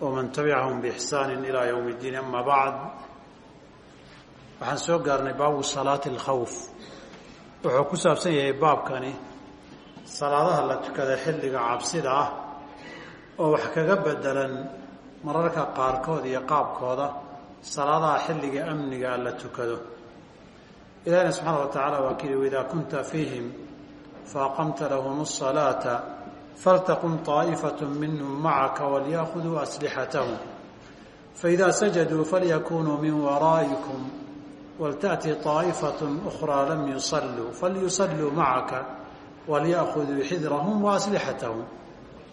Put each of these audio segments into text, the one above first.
waman tabicahum biixsaani ilaa يوم iddiin ama bacd. Waxaan soo gaarnay baabu salaati alkhawf. Wuxuu ku saabsan yahay baabkani salaadaha la tukada xilliga cabsida ah oo wax kaga bedelan mararka qaarkood iyo qaabkooda salaadaha xilliga amnigaa la tukado. Ilaahina subxaana wa tacaala waa kili waidaa kunta fiihim faaqamta lahum asalaata faltaqum طaaئifaة minhm macaka walyأkhuduu aslixatahum faإida sajaduu falyakunuu min waraa'ikum waltaأti طaaئifaة أkhraa lam yusaluu falyusaluu macaka walyأkhuduu xidrahm waaslixatahum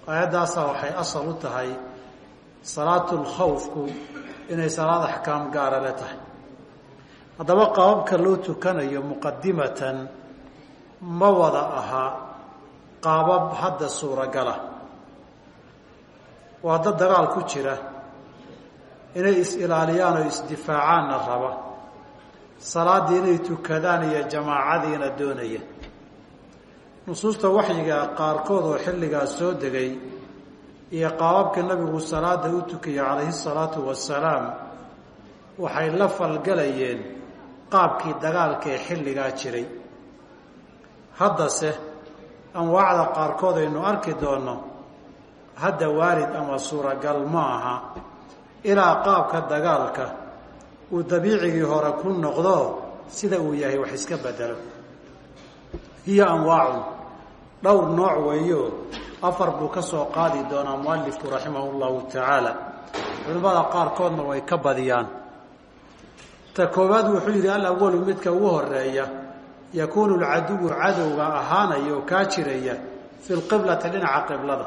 aayaddaasaa waxay asal u tahay salaatu lkhawfku inay salaad axkaam gaara le tahay haddaba qaababka loo tukanayo muqadimatan ma wada ahaa qaabab hadda suuragala. Waa dad dagaal ku jira inay is-ilaaliyaan oo isdifaacaanna raba. Salaaddii inay tukadaan iyo jamaacadiina doonaya nusuusta waxyiga qaarkood oo xilligaas soo degay iyo qaababka nabigu salaada u tukaya calayhi salaatu wasalaam waxay la falgalayeen qaabkii dagaalka ee xilligaa jiray. Haddase anwaacda qaarkood aynu arki doonno hadda waarid ama suuragal ma aha. Ilaa qaabka dagaalka uu dabiicigii hore ku noqdo sida uu yahay wax iska bedelo. Hiyo anwaacun. Dhowr nooc weeyo. Afar buu ka soo qaadi doonaa mualifku raximahu llahu tacaala. Culimmada qaarkoodna way ka badiyaan. Ta koowaad wuxuu yidhi alawalu midka ugu horreeya yakuunu lcaduwu cadowga ahaanaya oo kaa jiraya fi lqiblati dhinaca qiblada.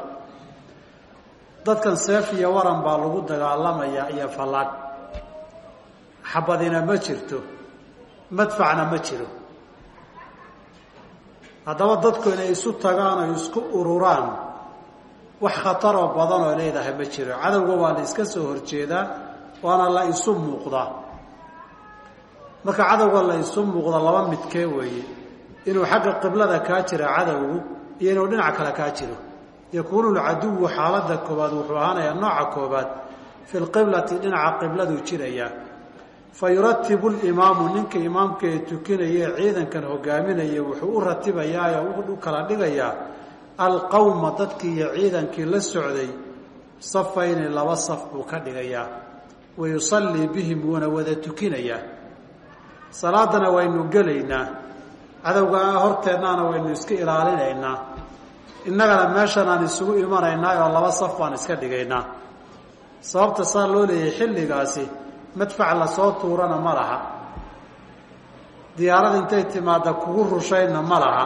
Dadkan seef iyo waran baa lagu dagaalamayaa iyo fallaadh xabadina ma jirto madfacna ma jiro. Haddaba dadku inay isu tagaan oo isku ururaan wax khataroo badan oo leedahay ma jiro. Cadowga waa la iska soo horjeedaa waana la isu muuqdaa marka cadowga la isu muuqda laba midkee weeye. Inuu xagga qiblada kaa jira cadowgu iyo inuu dhinac kale kaa jiro. Yakuunu lcaduwu xaaladda koobaad wuxuu ahaanayaa nooca koobaad fi lqiblati dhinaca qibladuu jirayaa fa yuratibu limaamu ninka imaamka ee tukinaya ciidankan hogaaminaya wuxuu u ratibayaa oo u kala dhigayaa alqowma dadkii iyo ciidankii la socday safayni laba saf buu ka dhigayaa. Wa yusallii bihim wuuna wada tukinayaa salaadana waynu gelaynaa. Cadowga horteennaana waynu iska ilaalinaynaa. Innagana meeshan aan isugu imanaynaa oo laba saf baan iska dhigaynaa. Sababta saa loo leeyahay xilligaasi madfac la soo tuurana ma laha. Diyaarada intay timaada kugu rushaynna ma laha.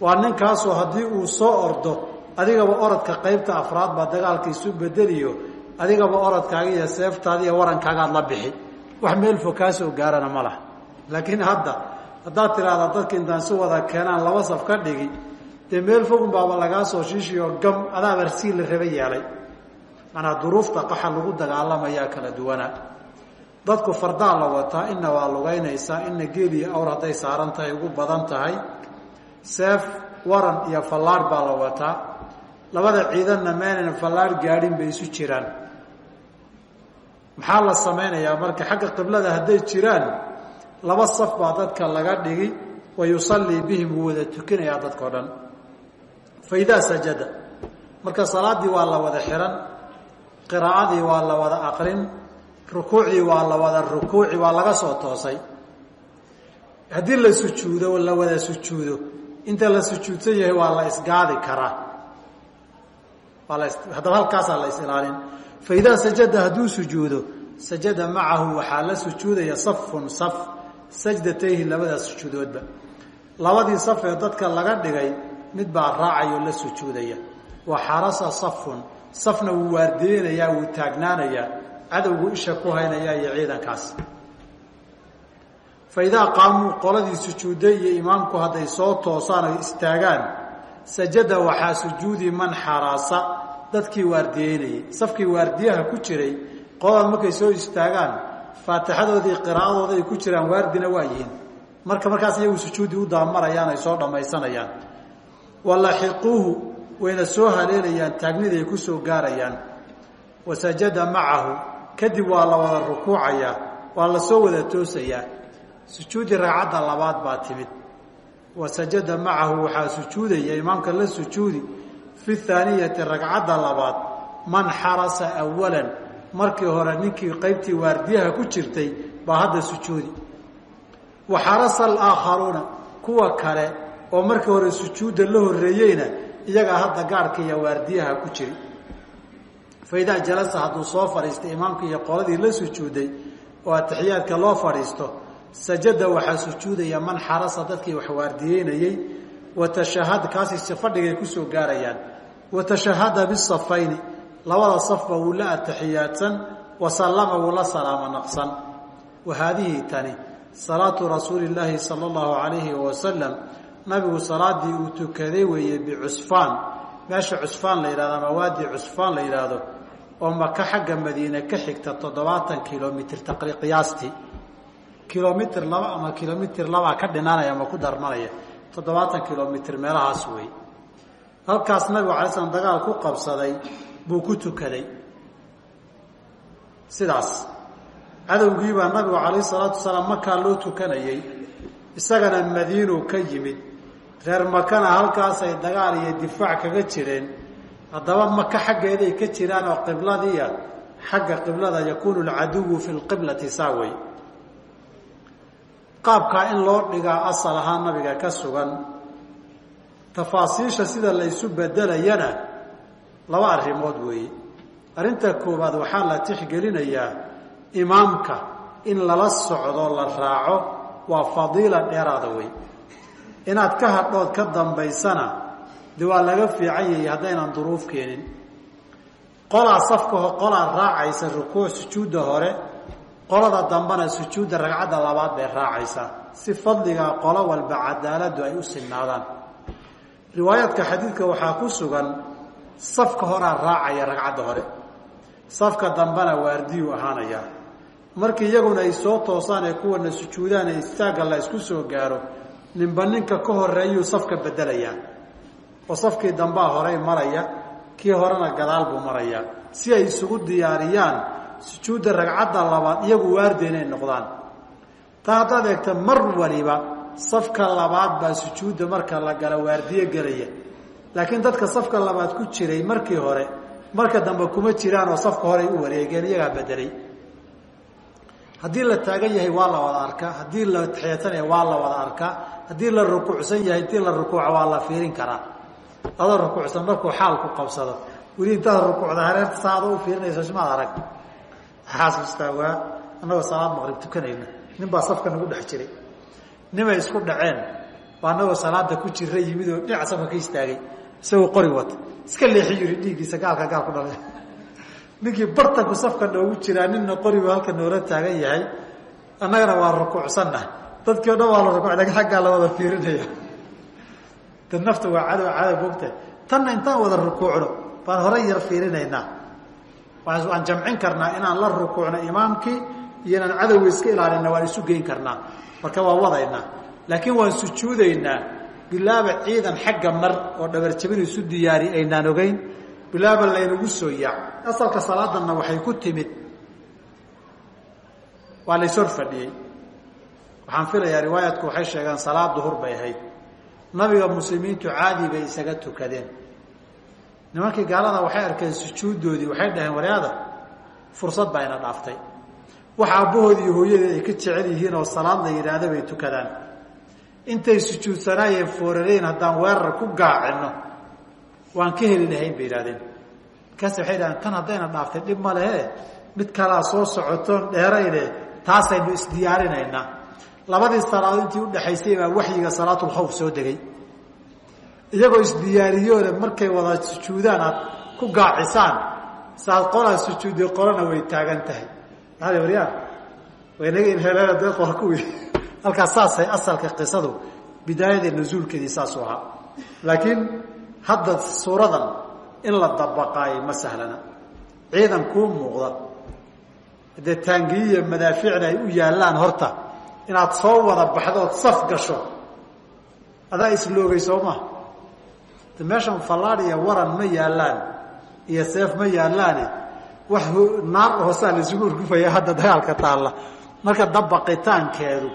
Waa ninkaasoo haddii uu soo ordo adigaba orodka qaybta afraad baa dagaalka isu bedeliyo adigaba orodkaaga iyo seeftaada iyo warankaagaad la bixi wax meel fog kaa soo gaarana ma laha. Laakiin hadda haddaad tiraahda dadka intaan si wada keenaan laba saf ka dhigi dee meel fogun baaba lagaa soo shiishiyo gam adaa barsii la raba yeelay manaa duruufta qaxa lagu dagaalamayaa kala duwanaa dadku fardaa la wataa ina waa lugaynaysaa ina geel iyo awr hadday saaran tahay ugu badan tahay. Seef waran iyo fallaadh baa la wataa. Labada ciidanna meenayna fallaadh gaadhin bay isu jiraan maxaa la samaynayaa marka xagga qiblada hadday jiraan laba saf baa dadka laga dhigi wa yusallii bihim wada tukinayaa dadkao dhan. Fa idaa sajada. Marka salaaddii waa la wada xihan qiraa'adii waa la wada aqrin rukuucdii waa la wada rukuuci waa laga soo toosay. Haddii la sujuudo la wada sujuudo. Inta la sujuudsan yahay waa la isgaadi karaa. Waa la haddaba la is ilaalin fa idaa sajada hadduu sujuudo sajada macahu waxaa la sujuudaya safun saf sajdatayhi labadaas sujuudoodba. Labadii saf ee dadka laga dhigay mid baa raacayoo la sujuudaya. Wa xarasa safun safna wuu waardeynayaa wuu taagnaanayaa cadowgu isha ku haynayaa iyo ciidankaas. Fa idaa qaamuu qoladii sujuudday iyo imaamku hadday soo toosaan oy istaagaan sajada waxaa sujuudi man xarasa dadkii waardiyeynayay safkii waardiyaha ku jiray qolada markay soo istaagaan faatixadoodii qiraa'adooda ay ku jiraan waardina waa yihiin. Marka markaas iyagu sujuudi u daamarayaan ay soo dhammaysanayaan. Walaxiquuhu wayna soo haleelayaan taagniday ku soo gaarayaan. Wasajada macahu kadib waa la wada rukuucayaa waa la soo wada toosayaa. Sujuudi ragcadda labaad baa timid. Wasajada macahu waxaa sujuudaya imaamka la sujuudi fi thaaniyati ragcadda labaad man xarasa awalan markii hore ninkii qaybtii waardiyaha ku jirtay baa hadda sujuudi wa xarasa alaakharuuna kuwa kale oo markii hore sujuudda la horreeyeyna iyagaa hadda gaarhka iyo waardiyaha ku jiri fa idaa jalasa hadduu soo fadhiistay imaamkii iyo qoladii la sujuuday oo atixiyaadka loo fadhiisto sajada waxaa sujuudaya man xarasa dadkii wax waardiyeynayey watashahad kaasi fadhigay ku soo gaarayaan watashahada bisafayni labada safba wuu la atixiyaadsan wasallama wuu la salaamo naqsan. Wa haadihi tani salaatu rasuuli llaahi sala allahu calayhi wasalam nabigu salaadii uu tukaday weeye bicusfaan. Meesha cusfaan la yidhahdo ama waadi cusfaan la yidhaahdo oo maka xagga madiine ka xigta toddobaatan kilomitr taqri qiyaastii kilomitr laba ama kilomitr labaa ka halkaas nabigu alay slam dagaal ku qabsaday buu ku tukaday. Sidaas. Cadowgii baa nabigu calayh salaatu wasalaam makaa loo tukanayey isagana madiinu ka yimid. Reer makana halkaasay dagaal iyo difaac kaga jireen. Haddaba maka xaggeeday ka jiraan oo qibladiiya xagga qiblada yakuunu alcaduwu fi lqiblati saawey qaabkaa in loo dhigaa asal ahaan nabiga ka sugan tafaasiisha sida la ysu bedelayana laba arrimood weeye arrinta koowaad waxaa la tixgelinayaa imaamka in lala socdo la raaco waa fadiila dheeraada wey inaad ka hadhood ka dambaysana de waa laga fiican yahay haddaynan duruuf keenin. Qolaa safka qolaa raacaysa rukuuc sujuudda hore qolada dambena sujuudda ragcadda labaad bay raacaysaa. Si fadligaa qolo walba cadaaladdu ay u sinnaadaan riwaayaadka xadiidka waxaa ku sugan safka horaa raacaya ragcadda hore. Safka dambena waardiyu ahaanaya. Markii iyaguna ay soo toosaan ee kuwana sujuudaan ee istaagga la isku soo gaaro ninba ninka ka horeeyuu safka bedelayaa. Oo safkii dambaa horey maraya kii horena gadaal buu marayaa si ay isugu diyaariyaan sujuudda ragcadda labaad iyagu waardi inay noqdaan. Taa haddaad eegta mar waliba safka labaad baa sujuudda marka la gala waardiye gelaya. Laakiin dadka safka labaad ku jiray markii hore marka dambe kuma jiraan oo safka horey u wareegeen iyagaa bedelay haddii la taagan yahay waa la wada arkaa. Haddii la taxiyadsanaya waa la wada arkaa. Haddii la rukuucsan yahay intii la rukuuca waa la fiirin karaa. Adoo rukuucsan markuu xaal ku qabsado. Weli intaad rukuucda hareerta saada u fiirinayso simaad arag. Xaasustaa waa annagoo salaad maqrib tukanayna. Nin baa safka nagu dhex jiray nimay isku dhaceen. Baa salaada ku jira yimid oo dhinac safka ka istaagay. Isagoo qori wata. Iska leexi yiri gaalka gaal ku dhalay. Ninkii bartanku safka noogu jiraa nina qoribu halka noola taagan yahay. Annagana waa rukuucsanna dadkii o dhan waa la rukuuc laakiin xaggaa la fiirinaya. De nafta waa cadow cadow mogta tanna intaan wada rukuucno baan horay yar fiirinaynaa. Waan jamcin karnaa inaan la rukuucno imaamkii iyo inaan cadowga iska ilaalina waan isu geyn karnaa marka waa wadaynaa laakiin waan sujuudaynaa bilaaba ciidan xagga mar oo dhabarjabin isu diyaari aynaan ogeyn. Bilaaba laynagu soo yaac. Asalka salaadanna waxay ku timid. Waa layshor fadhiyey. Waxaan filayaa riwaayadku waxay sheegaan salaad duhur bay ahayd. Nabiga muslimiintu caadi bay isaga tukadeen. Nimankii gaalada waxay arkeen sujuuddoodii waxay dhaheen waryaada fursad baa ina dhaaftay wax aabbahoodi iyo hooyadii ay ka jecel yihiin oo salaad la yidhaahda bay tukadaan. Intay sujuudsanaayeen foorareen haddaan weerar ku gaacino waan ka heli lahayn bay yidhahdeen markaas waxay dhahdeen tan haddayna dhaaftay dhib ma lehe. Mid kalaa soo socotoon dheerayne taasaynu isdiyaarinaynaa labadii salaadood intii udhexaysay baa waxyiga salaatulkhawf soo degay. Iyagoo isdiyaariyoole markay wada sujuudaan aad ku gaacisaan saad qolaa sujuuday qolana way taagan tahay qola kuwii halkaas saasay asalka qisadu bidaayada nusuulkeedii saasuu ahaa laakiin hadda suuradan in la dabaqaayo ma sahlana. Ciidan kuu muuqda. Dee taangiyiya madaaficna ay u yaallaan horta inaad soo wada baxdo ood saf gasho adaa isloogay soo maha meeshan fallaad iyo waran ma yaallaan iyo seef ma yaallaane wax naar hoosaa laisugu urgufaya hadda dagaalka taalla. Marka dabaqitaankeedu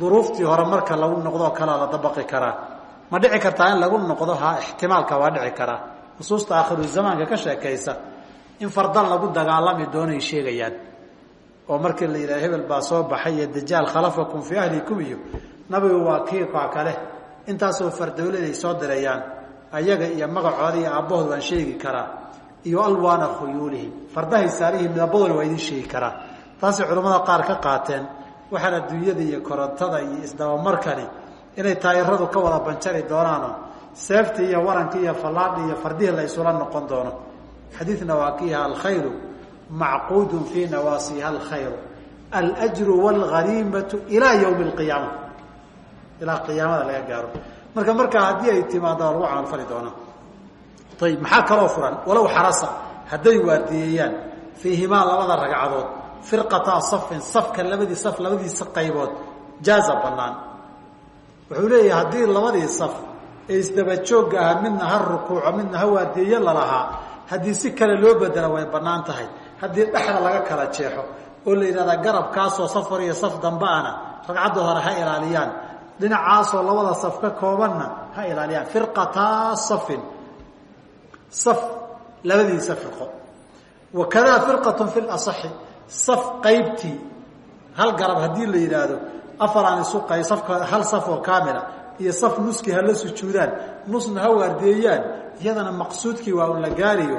duruuftii hore marka lagu noqdoo kalea la dabaqi karaa. Ma dhici kartaa in lagu noqdo ha ixtimaalka waa dhici karaa. Nusuusta aakhiru zamaanka ka sheekaysa in fardan lagu dagaalami doonay sheegayaan. Oo markii la yidhaha hebel baa soo baxay iyo dajaal khalafakum fii ahlikum iyo nabigu waa kiikaa kale. Intaasoo fardowladay soo dirayaan ayaga iyo magacooda iyo aabbahood waan sheegi karaa iyo alwaana khuyuulihim. Fardahay saarihii midabadooda waa idin sheegi karaa. Taasay culimmada qaar ka qaateen waxaan adduunyada iyo korontada iyo isdabamarkani inay taayiradu ka wada banjari doonaano. Seeftii iyo warankii iyo fallaadhi iyo fardihii la noqon doono. Xadiidna waa kiiha alkhayru macquudun fii nawaasiha alkhayru alajru waalghaniimatu ilaa yowmi alqiyaama ilaa qiyaamada laga gaaro. Marka markaa haddii ay timaado lagu camalfali doonaa ayib maxaa kaloo furan? Walow xarasa hadday waardiyeeyaan fiihimaa labada ragcadood firqataa safin safka labadii saf labadiisa qaybood jaaza banaan wuxuu leeyahay haddii labadii saf ee isdaba joogga ahaa midna ha rukuuco midna ha waardiyeeyo lalahaa haddii si kale loo bedela way bannaan tahay. Haddii dhexda laga kala jeexo oo la yidhahdaa garabkaasoo safar iyo saf dambe ana ragcadda hore ha ilaaliyaan. Dhinacaasoo labada saf ka koobanna ha ilaaliyaan. Firqataa safin saf labadiisa firqo wakadaa firqatun fi lasaxi saf qaybtii hal garab haddii la yidhaahdo afaraan isu qay safka hal saf oo kaamila iyo saf nuskii hala sujuudaan nusna ha waardiyeeyaan iyadana maqsuudkii waa un la gaariyo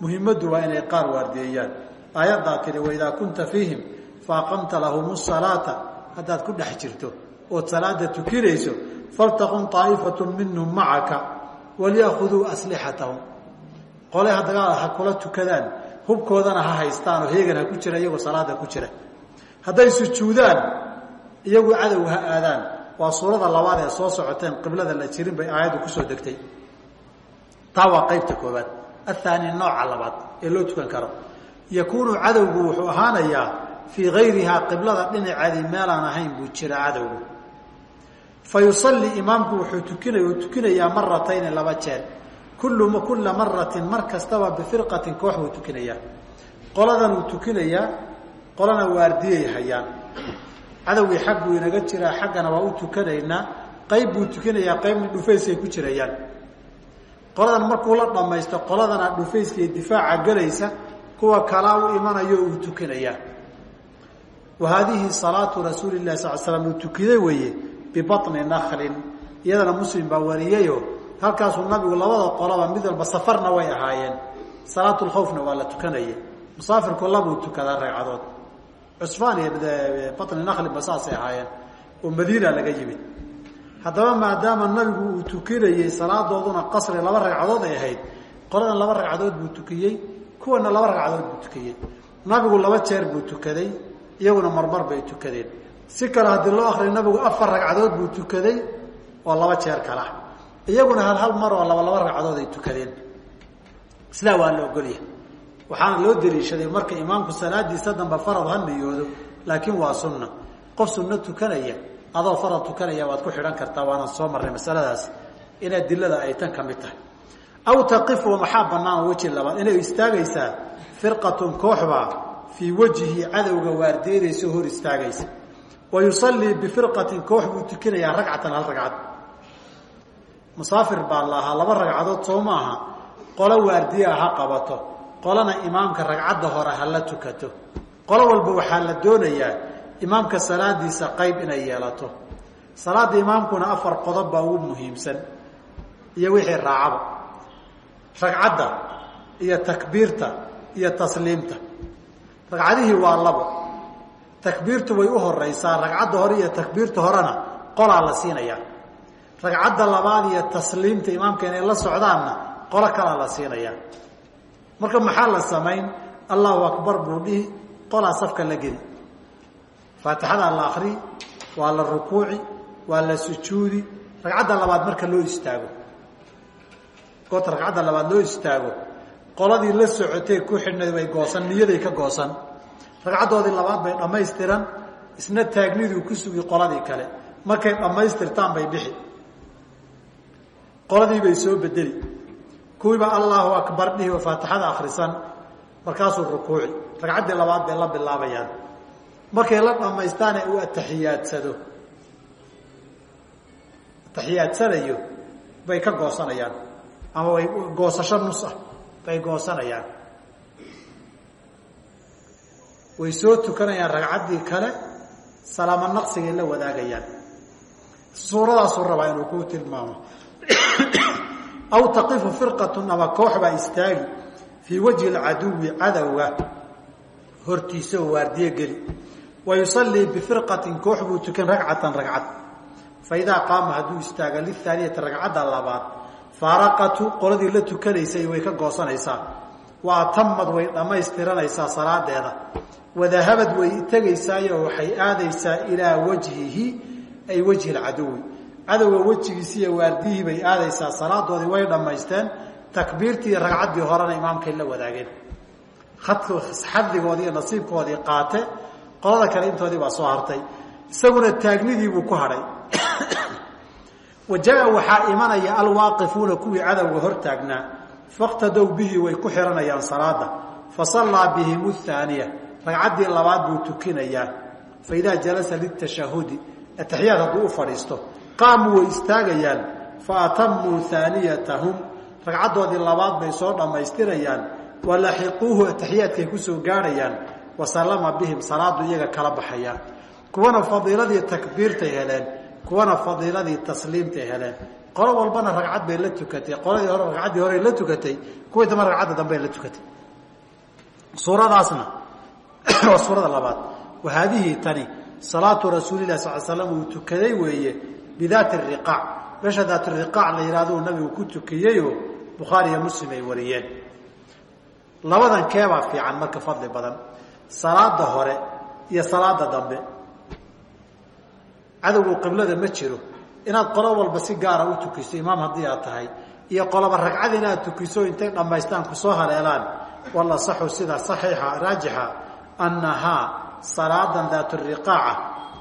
muhimaddu waa inay qaar waardiyeeyaan aayaddaa tiri waidaa kunta fiihim faaqamta lahum salaata haddaad ku dhex jirto ood salaada tukinayso faltaqum طaa'ifatu minhum macaka walyakhuduu aslixatahum qole hadagaal ha kula tukadaan hubkoodana ha haystaan oo heegan ha ku jira iyagoo salaada ku jira. Hadday sujuudaan iyagu cadow ha aadaan. Waa suurada labaad ee soo socoteen qiblada la jirin bay aayaddu ku soo degtay. Taa waa qaybta koobaad athaani nooca labaad ee loo tukan karo. Yakuunu cadowgu wuxuu ahaanayaa fii gayrihaa qiblada dhinaceedii meelaan ahayn buu jira cadowgu. Fa yusalli imaamku wuxuu tukinay uu tukinayaa maratayni laba jeer kullu kulla maratin mar kastaba bifirqatin koox buu tukinayaa. Qoladan uu tukinayaa qolana waardiyay hayaan. Cadowgii xag buu inaga jiraa xaggana waa u tukanaynaa qayb buu tukinayaa qaybna dhufaysay ku jirayaan. Qoladan markuu la dhammaysto qoladana dhufayska iyo difaaca gelaysa kuwa kalaa u imanayo uu tukinayaa wa haadihi salaatu rasuuli lahi sal slam uu tukiday weeye bibaطni naklin iyadana muslim baa wariyayo halkaasuu nabigu labada qolaba mid walba safarna way ahaayeen. Salaatu lkhawfna waa la tukanaya musaafirku labuu tukadaa ragcadood cusfaan iyo bani naklin ba saasay ahaayeen. Oo madiina laga yimid. Haddaba maadaama nabigu uu tukinayey salaadooduna qasri laba ragcadood ay ahayd qoladan laba ragcadood buu tukiyey kuwana laba ragcadood buu tukiyey. Nabigu laba jeer buu tukaday iyaguna marmar bay tukadeen. Si kale haddii loo akriyo nabigu afar ragcadood buu tukaday oo laba jeer kala iyaguna hal hal mar oo laba laba ragcadood ay tukadeen. Sidaa waa la ogolyahay. Waxaana loo daliishaday marka imaamku salaadiisa damba farad ha laakiin waa sunna. Qof sunno tukanaya adoo farad tukanaya waad ku xidhan kartaa waana soo marnay masaladaas in adilada ay tan ka mid tahay. Aw taqifu maxaa banaan weji labaad? Inay istaagaysaa firqatun kooxbaa fii wajhi cadowga waardeedaysa hor istaagaysa. Wa yusallii bifirqatin koox buu tukinayaa ragcatan hal ragcad musaafir baa la ahaa laba ragcadood soo maaha qolo waardiyaa ha qabato qolana imaamka ragcadda hore ha la tukato. Qolo walba waxaa la doonayaa imaamka salaadiisa qayb inay yeelato. Salaada imaamkuna afar qodob baa ugu muhiimsan iyo wixii raacaba. Ragcadda iyo takbiirta iyo tasliimta. Ragcadihii waa labo. Takbiirtu way u horeysaa ragcadda hore iyo takbiirta horena qolaa la siinayaa ragcadda labaad iyo tasliimta imaamka inay la socdaanna qolo kalaa la siinayaa marka maxaa la samayn? Allahu akbar buu dhihi qolaa safka la geli. Faatixadaa la akri waa la rukuuci waa la sujuudi. Ragcadda labaad marka loo istaago. Goorta ragcadda labaad loo istaago qoladii la socotay ku xidhnayd way goosan niyaday ka goosan. Ragcaddoodii labaad bay dhammaystiran isna taagniduu ku sugi qoladii kale. Markay dhammaystirtaan bay bixi qoladii bay soo bedeli. Kuwiiba allahu akbar dhihi oo faatixada akhrisan. Markaasuu rukuuci. Ragcaddii labaad bay la bilaabayaan. Markay la dhamaystaane uu atixiyaadsado atixiyaadsanayo bay ka goosanayaan. Ama way goosasho nus ah bay goosanayaan. Way soo tukanayaan ragcaddii kale salaamo naqsigay la wadaagayaan. Suuradaasuu rabaa inuu ku tilmaamo aw taqifu firqatun ama koox baa istaagi fii wajhi lcaduwi cadowga hortiisa oo waardiye geli. Wa yusallii bifirqatin koox buu tukan ragcatan ragcad fa idaa qaama hadduu istaaga lithaaniyati ragcadda labaad faaraqatu qoladii la tukanaysay way ka goosanaysaa. Wa atamad way dhammaystiranaysaa salaadeeda. Wadahabad way tegaysaayo waxay aadaysaa ilaa wajhihi ay wajhi lcaduwi cadowga wejigiisi iyo waardihii bay aadaysaa salaadoodii way dhammaysteen takbiirtii ragcaddii horena imaamkay la wadaageen. Xadigoodii iyo nasiibkoodii qaate qolada kale intoodii baa soo hartay. Isaguna taagnidiibuu ku hadhay. Wa waxaa imanaya alwaaqifuuna kuwii cadowga hor taagnaa fakhtadow bihi way ku xihanayaan salaada fa sallaa bihim thaaniya ragcaddii labaad buu tukinayaa fa idaa jalasa litashahudi atixiyaad hadduu u fadhiisto qaamuu way istaagayaan fa atamuu haaniyatahum ragcaddoodii labaad bay soo dhammaystirayaan wa laxiquuhu atixiyaadkay ku soo gaadhayaan wa sallama bihim salaadu iyaga kala baxayaan. Kuwana fadiiladii takbiirtay heleen kuwana fadiiladii tasliimtay heleen. Qolo walbana ragcad bay la tukatay qoladii hore ragcaddii horey la tukatay kuwii damba ragcadda dambe la tukatay. Suuradaasna waa suurada labaad. Wa haadihii tani salaatu rasuulilah sal slam uu tukaday weeye bidaati riqaac. Meesha daat riqaac la yidhahdo uu nabigu ku tukiyeyoo bukhaari iyo muslim ay wariyeen. Labadan keebaa fiican marka fadli badan. Salaada hore iyo salaada dambe. Cadowgu qiblada ma jiro. Inaad qolo walba si gaara u tukiso imaam haddii aad tahay iyo qoloba ragcad inaad tukiso intay dhammaystaan ku soo haleelaan wala saxu sida saxiixa raajixa annahaa salaadan daat riqaaca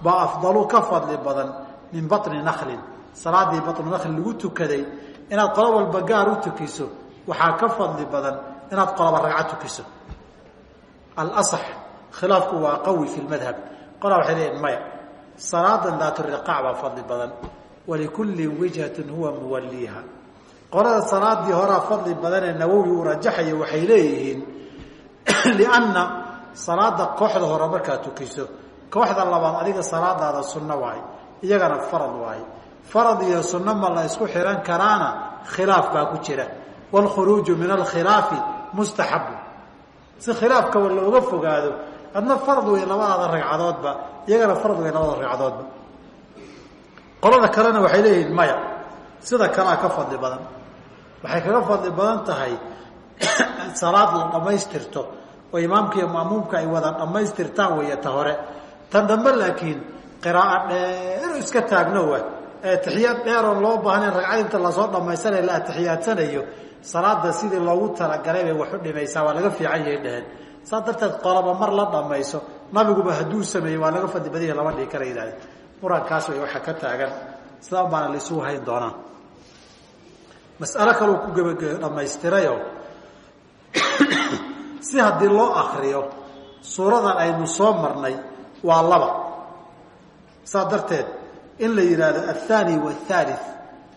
baa afdalu ka fadli badan min baطni naklin salaadii baطnu nakli lagu tukaday inaad qolo walba gaar u tukiso waxaa ka fadli badan inaad qoloba ragcad tukiso. Alasax khilaafku waa qawi fi lmadhab qolaa waxay leeyihiin maya. Salaadan daat riqaac baa fadli badan. Walikulli wijhatin huwa muwaliiha qolada salaadii horaa fadli badanee nawowi uu rajaxayo waxay leeyihiin lianna salaada kooxda hore markaad tukiso kooxda labaad adiga salaadaada sunno waaye iyagana farad waaye. Farad iyo sunno ma la isku xihan karaana khilaaf baa ku jira. Waalkhuruuju min alkhilaafi mustaxabu si khilaafkaba looga fogaado adna farad wey labadaada ragcadoodba iyagana farad wey labada ragcadoodba qolada kalena waxay leeyihiin maya. Sida kalea ka fadli badan. Waxay kaga fadli badan tahay salaad la dhammaystirto oo imaamka iyo maamuumka ay wada dhammaystirtaan weeye ta hore. Tan dambe laakiin qiraa'o dheer iska taagno wa ee atixiyaad dheeroon loo baahnayn ragcad inta la soo dhammaysanay la atixiyaadsanayo salaada sidii loogu talagalay bay wax u dhimaysaa waa laga fiican yahay dheheen saas darteed qoloba mar la dhammayso nabiguba hadduu sameeyey waa laga fadli badanya lama dhigi kara yidhahde murankaas way waxa ka taagan. Sidaa baana laisugu hayn doonaa. Mas'alo kaleu ku geba dhammaystirayo. Si haddii loo akriyo suuradan aynu soo marnay waa laba saa darteed in la yidhaahdo athaani waathaali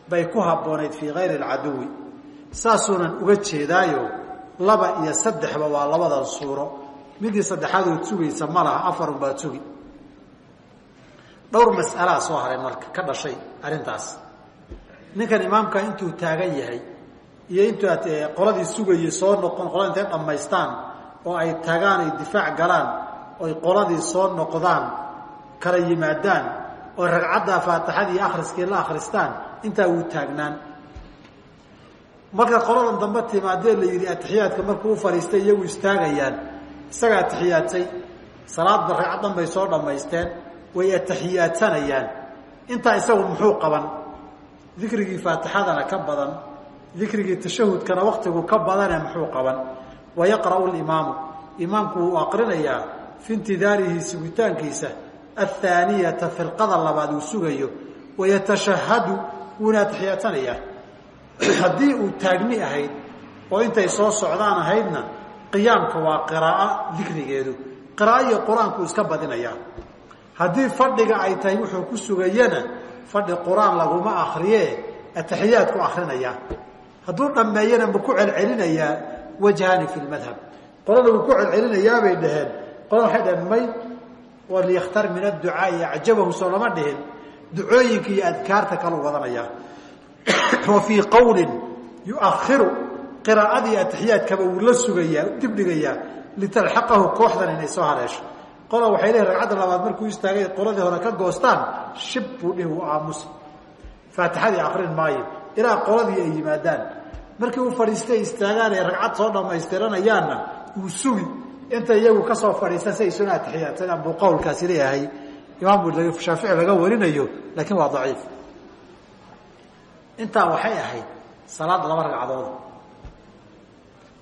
bay ku habboonayd fii kayri alcaduwi. Saasuunan uga jeedaayo laba iyo saddexba waa labadan suuro. Midii saddexaadood sugaysa ma laha afarun baa sugi dhowr mas'alaa soo haray marka ka dhashay arrintaas. Ninkan imaamka intuu taagan yahay iyo intuu eh, qoladii sugayay soo noqon qolada intay dhammaystaan oo ay tagaan ay difaac galaan oy qoladii soo noqdaan kala yimaadaan oo ragcadda faatixadii akhriskii la akhristaan intaa wuu taagnaan. Marka qoladan dambe timaadee la yidhi atixiyaadka markuu u fadhiistay iyagu istaagayaan isaga atixiyaadsay salaadba ragcaddan bay soo dhammaysteen way atixiyaadsanayaan. Intaa isagu muxuu qaban? Dikrigii faatixadana ka badan dikrigii tashahudkana waktigu ka badane muxuu qaban? Wa yaqra'u limaamu imaamku wuu aqrinayaa fi intidaarihi sugitaankiisa athaaniyata firqada labaad uu sugayo wayatashahadu wuuna atixiyaadsanayaa haddii uu taagni ahayd oo intay soo socdaan ahaydna qiyaamka waa qiraa'o dikrigeedu qiraa'o iyo qur'aanku iska badinayaa haddii fadhiga ay tahay wuxuu ku sugayana fadhi qur'aan laguma akriye ataxiyaadku akrinayaa hadduu dhammeeyana ma ku celcelinayaa wajhani fi lmadhab qolada wuu ku celcelinayaabay dhaheen qolada waxay dhaheen may waliyakhtar min adducaai acjabahu soo lama dhihin ducooyinka iyo adkaarta kalu wadanayaa wa fii qowlin yuakhiru qiraa'adii atixiyaadkaba wuu la sugayaa dibdhigayaa litalxaqahu kooxdan inay soo haleesho qola waxay leeyihiin ragcadda labaad markuu istaagay qoladii hore ka goostaan shib buu dhihi u aamusi faatixadii akrin maayo ilaa qoladii ay yimaadaan. Markii uu fadhiistay istaagaan soo dhammaystiranayaanna sugi inta iyagu ka soo fadhiistan si ay suna atixiyaadsadaan buu qowlkaasi leeyahay. Imaam shaafici laga warinayo laakiin waa daciif. Intaa waxay ahayd salaad laba ragcadood.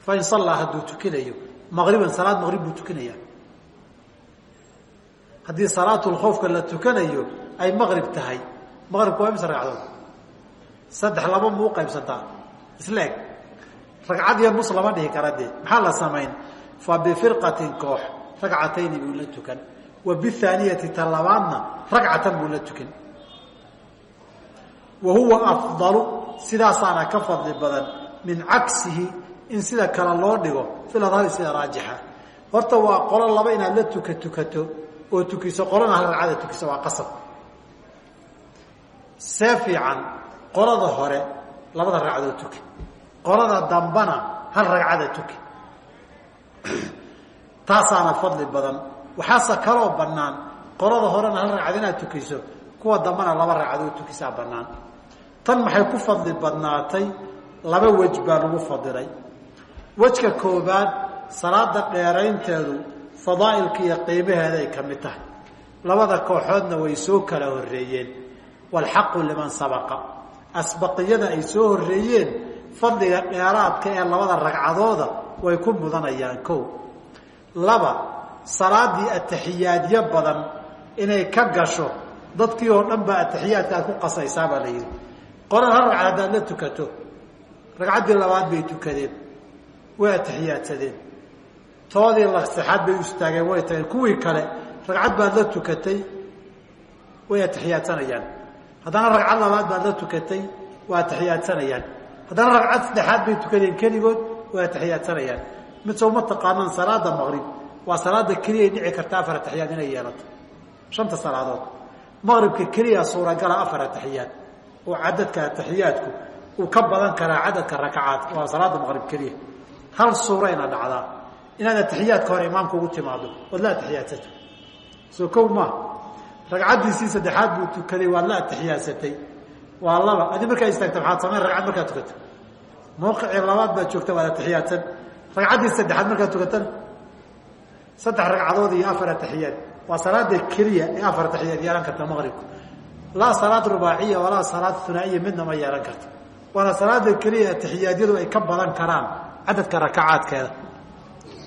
Fain sallaa hadduu tukinayo maqriban salaad maqrib buu tukinaya haddii salaatulkhowfka la tukanayo ay maqrib tahay. Maqribku waa imse ragcadood. Saddex laba muu qaybsantaa. Isla eg ragcad iyo nus lama dhihi kara dee. Maxaa la samayn fa bifirqatin koox ragcatayni buu la tukan. Wa bithaaniyati ta labaadna ragcatan buu la tukan. Wa huwa afdalu sidaasaana ka fadli badan min cagsihi in sida kale loo dhigo fil adhari sida raajixa. Horta waa qolo laba inaad la tuka tukato oo tukiso qolana hal tukiso waa qasab. See fiican qolada hore labada ragcadood tuki. Qolada dambana hal ragcada tuki taasaana fadli badan. Waxaase kaloo bannaan qolada horena hal ragcad inaad tukiso kuwa dambana laba ragcadood tukisaa bannaan. Tan maxay ku fadli badnaatay? Laba wej baa lagu fadilay. Wejka koobaad salaada dheeraynteedu fadaa'ilka iyo qiimaheeday ka mid tahay. Labada kooxoodna way soo kala horreeyeen. Waalxaqu liman sabaqa. Asbaqiyada ay soo horreeyeen fadliga dheeraadka ee labada ragcadooda way ku mudanayaan kow. Laba salaadii ataxiyaadyo badan inay ka gasho dadkii oo dhan baa ataxiyaadka aad ku qasaysaa baa la yidhi. Qolada hal ragcad haddaad la tukato ragcaddii labaad bay tukadeen way ataxiyaadsadeen toodii lasaxaad bay u way tageen. Kuwii kale ragcad baad la tukatay way ataxiyaadsanayaan haddana ragcad labaad baad la tukatay waa ataxiyaadsanayaan haddana ragcad saddexaad bay tukadeen keligood way ataxiyaadsanayaan mid soo ma taqaanaan salaada maqrib. Waa salaada keliya ay dhici karta afar ataxiyaad inay yeelato. Shanta salaadood. Maqribka keliya suuragala afar ataxiyaad oo cadadka ataxiyaadku uu ka badan karaa cadadka rakacaad. Waa salaada maqrib keliya. Hal suurayna dhacdaa. Inaad ataxiyaadka hore imaamka ugu timaado. Ood la ataxiyaadsato soo kow maa ragcaddiisii saddexaad buu tukaday waad la atixiyaadsatay waa laba. Adi markaa istaagta maxaad samayn ragcad markaad tukato mawqicii labaad baad joogta waad atixiyaadsan ragcaddii saddexaad markaad tukatana saddex ragcadood iyo afar atixiyaad waa salaada keliya ee afar atixiyaad yeelan karta maqribku laa salaad rubaaciya walaa salaad hunaa'iya midna ma yeelan karto. Waana salaada keliya atixiyaadyadu ay ka badan karaan cadadka rakacaadkeeda.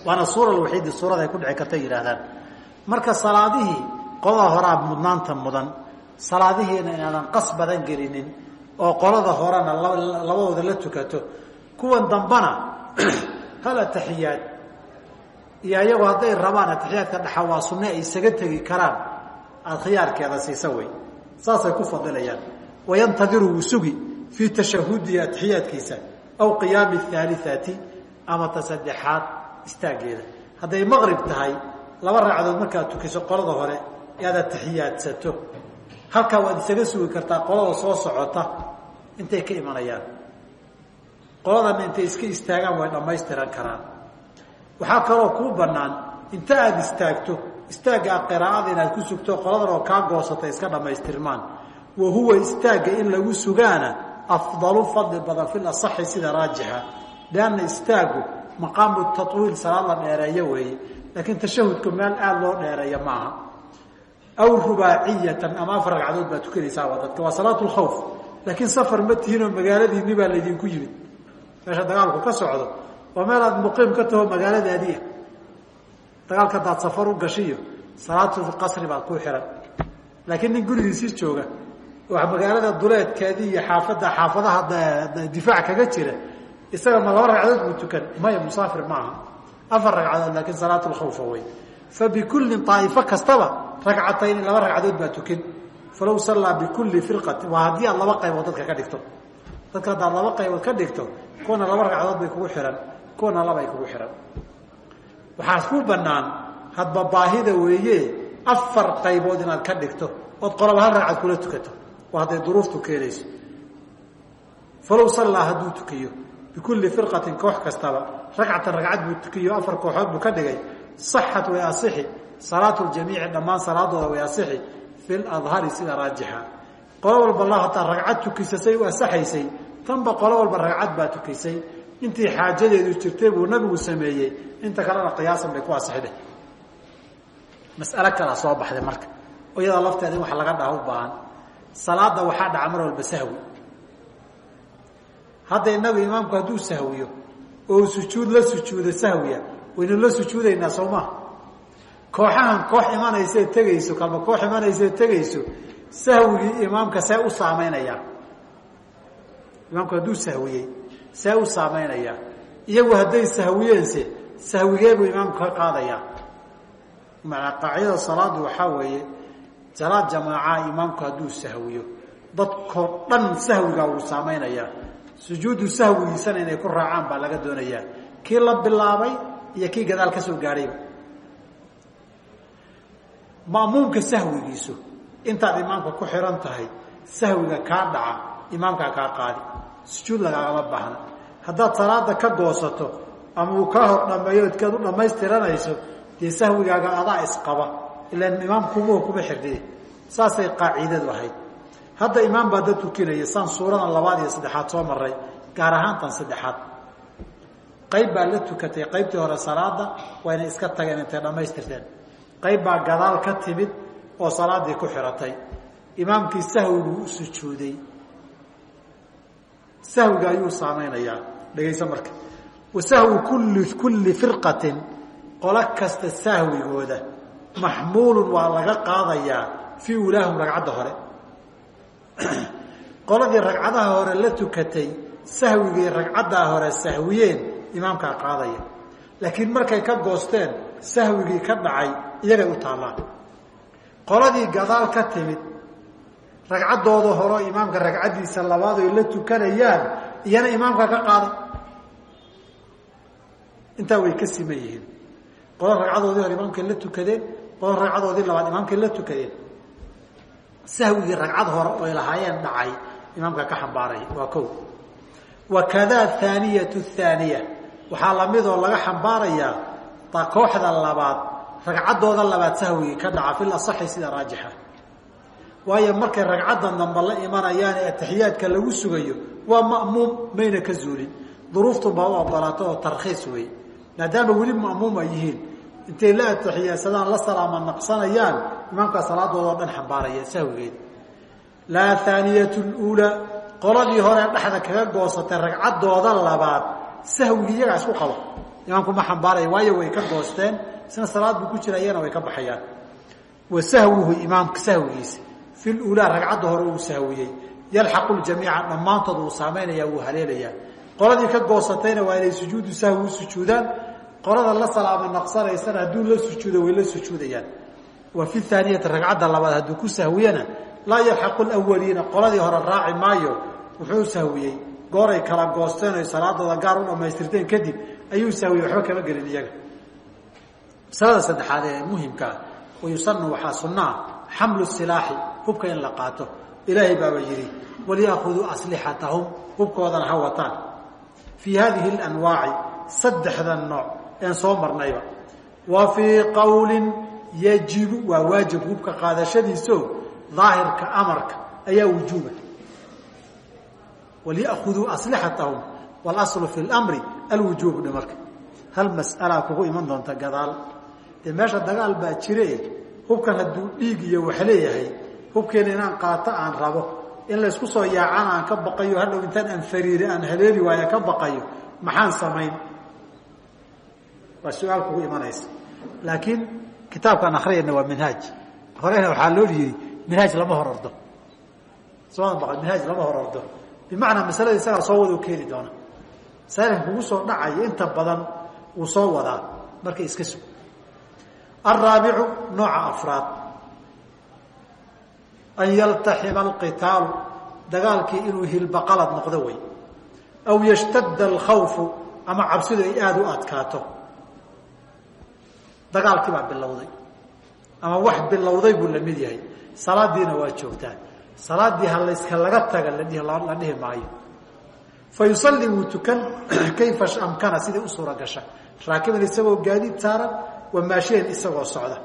Waana suura waxiidi suurada ay ku dhici karta yidhaahdaan marka salaadihii qolada horaa mudnaanta mudan. Salaadihiina inaadan qas badan oo qolada horena labadooda la tukato kuwan dambana hal ataxiyaad iyo iyagu hadday rabaan atixiyaadka dhaxa waa sunne ay isaga tegi karaan aada khiyaarkeeda siisa wey saasay ku fadilayaan wayantadiru wuu sugi fii tashahudihi atixiyaadkiisa aw qiyaami ahaaliati ama ta saddexaad istaageeda. Hadday maqrib tahay laba ragcadood markaad tukiso qolada hore ee aad atixiyaadsato halkaa waad isaga sugi kartaa qolada soo socota intay ka imanayaan qoladana intay iska istaagaan way dhammaystiran karaan. Waxaa kaloo kuu bannaan inta aada istaagto istaaggaa qiraa'ada inaad ku sugto qoladan oo kaa goosata iska dhammaystirmaan. Wa huwa istaagga in lagu sugaana afdalu fadli badan fil asaxi sida raajixa. Lianna istaaggu maqaamu tatwiil salaad la dheereeyo weeye laakiin tashahudku meel aada loo dheereeya maaha. Aw rubaaciyatan ama afar ragcadood baa tukanaysaa waa dadka. Waa salaat lkhawf laakiin safar ma tihinoo magaaladiinni baa laydinku yimid meesha dagaalku ka socdo waa meel aada muqiim ka taho magaaladaadiia dagaalka hadaad safar u gashiyo salaatu qasri ku xihan laakiin nin gurigiisii jooga waa magaalada duleedkeedii iyo xaafadda xaafadaha difaac kaga jira isaga ma laba ragcadood buu tukan maya musaafir maaha afar ragcadood laakiin salaat wey fa bikullin kastaba ragcatayni laba ragcadood baa tukin. Falow sallaa bikulli firqatin waa haddii aad laba qaybood dadka ka dhigto. Dadka haddaad laba qaybood ka dhigto kuwana laba ragcadood bay kugu xihan kuwana labay kugu xihan waxaa ku banaan hadba baahida weeye afar qaybood inaad ka dhigto ood qoloba hal ragcad kula tukato waa hadday duruuftu keenayso falow sallaa hadduu tukiyo bikulli firqatin koox kastaba ragcatan ragcad buu tukiyo afar kooxood buu ka dhigay. Saxat way asixi salaatu ljamiici dhammaan salaadooda way asixi fi ladhari sida raajixa. Qolo walba la hataa ragcad tukisasay u asaxaysay tanba qolo walba ragcad baa tukisay. Intii xaajadeedu jirtay buu nabigu sameeyey. Inta kalena qiyaasan bay ku asixday mas'alo kalaa soo baxday marka. Oo iyadoo lafteeda in wax laga dhaha u baahan. Salaada waxaa dhaca mar walba sahwi. Hadda inagu imaamku hadduu sahwiyo oo sujuud la sujuudo sahwiya waynu la sujuudaynaa soo maha kooxahan koox imanaysae tegayso kalma koox imanaysae tegayso sahwigii imaamka see u saameynayaa imaamku hadduu sahwiyey see u saameynayaa iyagu hadday sahwiyeense sahwigeebuu imaamku ka qaadayaa maanaa qaacidada salaadu waxaa weeye salaad jamaaca imaamku hadduu sahwiyo. Dadkoo dhan sahwigaa wuu saameynayaa sujuudu sahwigiisana inay ku raacaan baa laga doonayaa kii la bilaabay iyo kii gadaal ka soo gaadhayba ma'muumka sahwigiisu intaad imaamka ku xihan tahay sahwiga kaa dhaca imaamkaa kaa qaadi sujuud lagaagama baahna. Haddaad salaada ka goosato ama uu kaa hor dhameeyo odkaad u dhamaystiranayso dee sahwigaaga adaa isqaba. Ilaan imaamkumu kuma xirdiye. Saasay qaacidadu ahayd. Hadda imaam baa dad tukinaya saan suuradan labaad iyo saddexaad soo maray gaar ahaan tan saddexaad. Qayb baa la tukatay qaybtii hore salaada wayna iska tageen intay dhammaystirteen. Qayb baa gadaal ka timid oo salaadii ku xiratay. Imaamkii sahwiguu u sujuuday sahwiga ayuu saameynayaa dhegayso marka. Wa sahwu kulli kulli firqatin qolo kasta sahwigooda maxmuulun waa laga qaadayaa fii ulaahum ragcadda hore. Qoladii ragcadaha hore la tukatay sahwigii ragcaddaa hore sahwiyeen imaamkaa qaadaya. Laakiin markay ka goosteen sahwigii ka dhacay iyagay u taallaan. Qoladii gadaal ka timid ragcaddooda horeo imaamka ragcaddiisa labaad oy la tukanayaan iyana imaamkaa ka qaaday intaa way ka siman yihiin. Ragcadoodii hore imaamkay la tukadeen qola ragcadoodii labaad imaamkay la tukadeen. Sahwigii ragcad hore oy lahaayeen dhacay imaamka ka xambaaraya waa ko wakadaa thaaniyatu thaaniya waxaa lamidoo laga xambaarayaa kooxda labaad ragcaddooda labaad sahwigii ka dhaca fil asaxi sida raajixa waayo markay ragcaddan dambe la imanayaan ee ataxiyaadka lagu sugayo waa ma'muum mayna ka zuulin. Duruuftunbaa u ogolaato oo tarkhiis wey maadaama weli ma'muum ay yihiin intay la ataxiyaadsadaan la salaama naqsanayaan imaamkaa salaadooda o dhan xambaaraya sahwigeeda laa thaaniyatu luulaa qoladii hore dhexda kaga goosatay ragcaddooda labaad sahwigii iyagaa isku qaba imaamku ma xambaaraya waayo way ka goosteen isna salaad buu ku jira way ka baxayaan. Wa sahwuhu imaamka sahwigiisa fi luulaa ragcadda hore uu sahwiyey yalxaqu ljamiica dhammaantood wuu saamaynaya wuu haleelayaa qoladii ka goosatayna waa inay sujuudu sahwi u sujuudaan qolada la salaama naqsanaysana hadduu la sujuudo way la sujuudayaan wa fi aaniyati ragcadda labaad hadduu ku sahwiyana laa yalxaqu lwaliina qoladii hore raaci maayo wuxuu sahwiyey gooray kala goosteen oy salaadooda gaar u dhammaystirteen kadib ayuu sahwiyey waxba kama gelin iyaga masalada saddexaad ee muhimkaa hubka in la qaato. Ilaahay baaba yidhi walyaakuduu aslixatahum hubkoodana ha wataan. Fii hadihi اlanwaaci saddexda nooc een soo marnayba. Wa fii qowlin yajibu waa waajib hubka qaadashadiiso daahirka amarka ayaa wujuuba. Walyakhuduu aslixatahum walaslu fi lmri alwujuub dhe marka. Hal mas'alaa kugu iman doonta gadaal? Dee meesha dagaal baa jire hubkan hadduu dhiig iyo wax leeyahay hubkeena inaan qaato aan rabo. In laysku soo yaacana aan ka baqayo hadhow intaan aan fariiri aan haleeli waayo ka baqayo maxaan samayn? Waa su'aal kugu imanaysa. Laakiin kitaabkaan akriyayna waa minhaaj. Horena waxaa loo yidhi minhaaj lama hor ordo. Sooma baqan minhaaj lama hor ordo. Bimacnaa masalada isagaa soo wada keeni doona. Masailka kugu soo dhacaya inta badan wuu soo wadaa. Marka iska sug. Alraabicu nooca afraad an yaltaxima alqitaalu dagaalkii inuu hilbaqalad noqdo wey aw yashtadda alkhawfu ama cabsidu ay aada u adkaato dagaalkii baa bilowday ama wax bilowday buu la yahay salaadiina waa joogtaan salaadii halayska laga taga la dhihi maayo fa wuu tukan kayfa amkana sidai u suura gasha raakiban isagoo gaadiid saaran wa maashiyan isagoo socda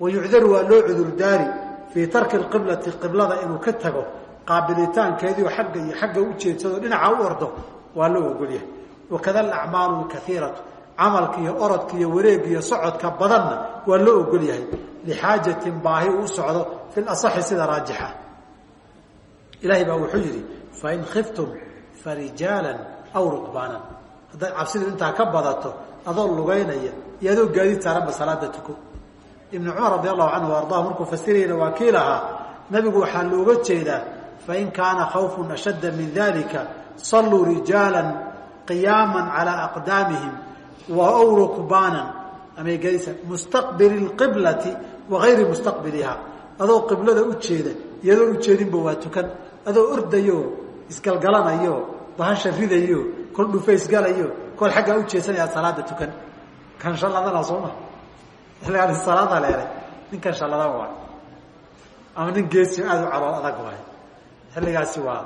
wa yucdaru waa loo cudurdaari fii tarki qiblati qiblada inuu ka tago qaabilitaankeediio agga iyo xagga u jeedsado dhinaca u ordo waa loo ogolyahay. Wakada alacmaalu lkaiiratu camalka iyo orodka iyo wareega iyo socodka badanna waa loo ogol yahay lixaajatin baahi uu socdo fi lasaxi sida raajixa. Ilaahay baa wuxuu yidhi fain khiftum farijaalan aw rukbaanan hadday cabsidu intaa ka badato adoo lugaynaya iyo adoo gaadiid saaranba salaada tuko ibnu cumar radi allahu canhu ardaa markuu fasirayna nabigu waxaa looga jeedaa fain kaana khawfun ashadda min dalika saluu rijaala qiyaama calaa aqdaamihim waw rukbaanan amay gaadisa mustaqbili lqiblati wagayri mustaqbiliha. Adoo qiblada u jeeda iyadoon ujeedinba waa tukan adoo ordayo isgalgalanayo bahasha ridayo kol dhufaysgalayo kol xaggaa ujeedsanayaa salaada tukan. Kan shaladana sooma salaada leelay ninkan shaladan waay. Ama nin geesi aada u calool adag waay. Xilligaasi waa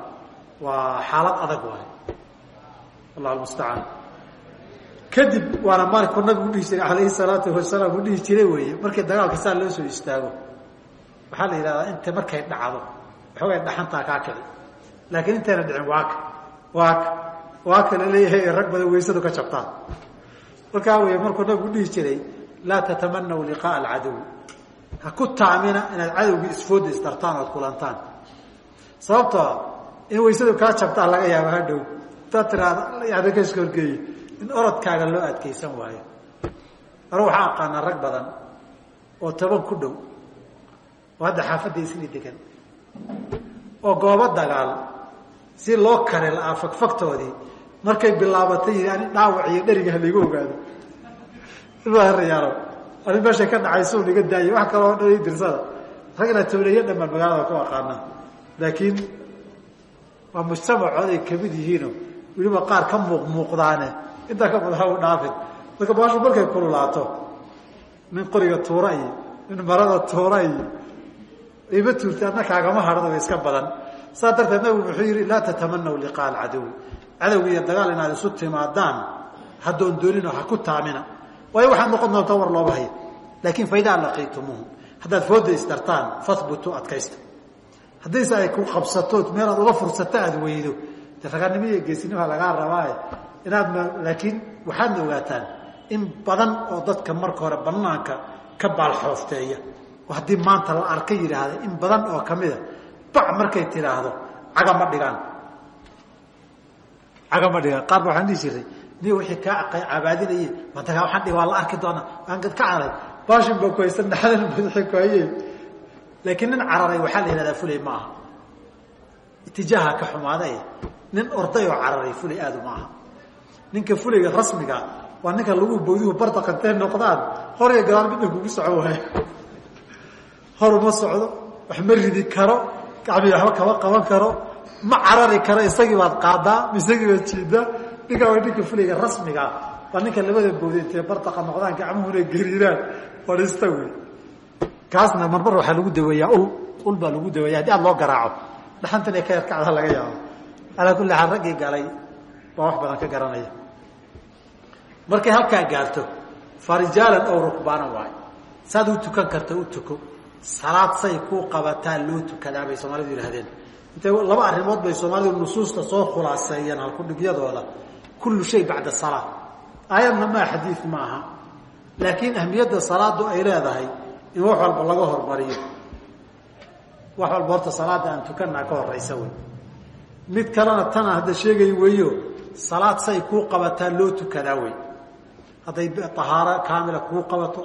waa xaalad adag waay. Allah almustacaan kadib waana maalinkuu nabigu udhihi jiray alayhi salaatu wasalaam u dhihi jiray weeye. Markii dagaalka saa loo soo istaago waxaa la yidhahdaa inta markay dhacdo waxoogay dhaxantaa kaa kici laakiin intayna dhicin waaka waaka waaka la leeyahay rag badan weysadu ka jabtaan. Markaa wey markuu nabigu udhihi jiray laa tatamanaw liqaaa alcadow ha ku taamina inaad cadowgii isfooda isdartaan ood kulantaan sababtoo in weysadu kaa jabtaa laga yaaba hadhow intaad tiraada ada ka iska horgeeye in orodkaaga loo adkaysan waayo anu waxaa aqaanaa rag badan oo toban ku dhow oo hadda xaafadda isli degan oo goobo dagaal si loo kare la-aa markay bilaabatay ani dhaawac iyo dheriga ogaado imaarayaalo ani meeshay ka dhacayso niga daayo wax kaloo dhan dirsada. Ragna tawleeyo dhamaan magaalada ku aqaana laakiin waa mujtamacooday ka mid yihiino weliba qaar ka muuq muuqdaane. Intaa ka badan ha u dhaafin. Marka baashu markay kululaato nin qoriga tuura iyo nin marada tuura iyo ima tuurta adna kaagama hadhada way iska badan. Saas darteed nabigu wuxuu yihi laa tatamanaw liqaa alcadowi cadowga iyo dagaal inaad isu timaadaan hadoon doonino ha ku taamina waayo waxaad noqon doontaa war looba haya laakin faidaa laqiitumuuhum haddaad fooda isdartaan fahbutuu adkaysta. Haddayse ay ku qabsatood meelaad uga fursato aada weydo. De raganimo iyo geesinimaa lagaa rabaaye. Inaad laakiin waxaadna ogaataan in badan oo dadka marka hore banaanka ka baalxoofteeya oo haddii maanta la arka yidhaahda in badan oo kamida bac markay tidhaahdo cagama dhigaan. Cagama dhigaan. Qaar ba waxaan dhihi jiray niyo wixii kaa cabaadinaye mantagaa waxaan dhihi waa la arki doonaa. Waan ka caray. Baashin baa ku haysan dhaxdan madaxi ku haye laakiin nin cararay waxaa la yidhahdaa fulay ma aha. Itijaaha ka xumaadae nin orday oo cararay fulay aadu ma aha. Ninka fulayga rasmiga waa ninka lagu bowduhu bardaqantee noqdaan. Hor iyo gadaal midna kugu soco waayo hor uma socdo wax ma ridi karo gacmii waxba kama qaban karo. Ma carari karo isagii baad qaadaa isagii baad jiidaa ninkaa waa ninka fulayga rasmiga waa ninka labada bowda intee bardaqa noqdaan gacmuhuna gariiraan fadhiista wey. Kaasna marmar waxaa lagu daweeyaa ul ul baa lagu daweeya haddii aad loo garaaco dhaxantan ee ka yarkacda laga yaabo. Calaa kulli xaal raggii galay baa wax badan ka garanaya. Markay halkaa gaarto farijaalan ow rukbaanan waayo saad u tukan karta u tuko. Salaad say kuu qabataa loo tukadaa bay soomaalidu yidhahdeen intay laba arrimood bay soomaalidu nusuusta soo khulaaseeyeen halkudhigyadooda kullu shay bacda salaa aayadna maa xadiid ma aha laakiin ahmiyadda salaadu ay leedahay in wax walba laga hormariyo wax walba horta salaada aan tukanaa ka horeysa wey mid kalena tana hadda sheegay weeyo salaad say kuu qabataa loo tukadaa wey hadday ahaaro kaamila kugu qabato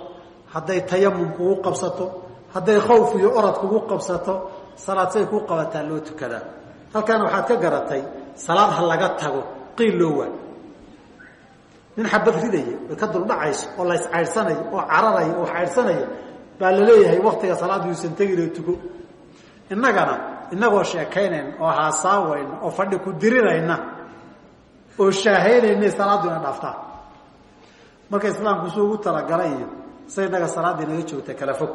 hadday tayamum kugu qabsato hadday khawf iyo orad kugu qabsato salaad say kuu qabataa loo tukadaa halkaana waxaad nin xabad ridaya oy ka duldhacayso oo lays caydsanayo oo cararayo oo caydhsanaya baa la leeyahay waktiga salaaddu yuusan tegin oo tuko. Innagana innagoo sheekaynayn oo haasaawayn oo fadhi ku dirirayna oo shaahaynayna salaaddu ina marka islaamku suu ugu talagalay iyo sa innaga salaaddii naga joogta kala fog.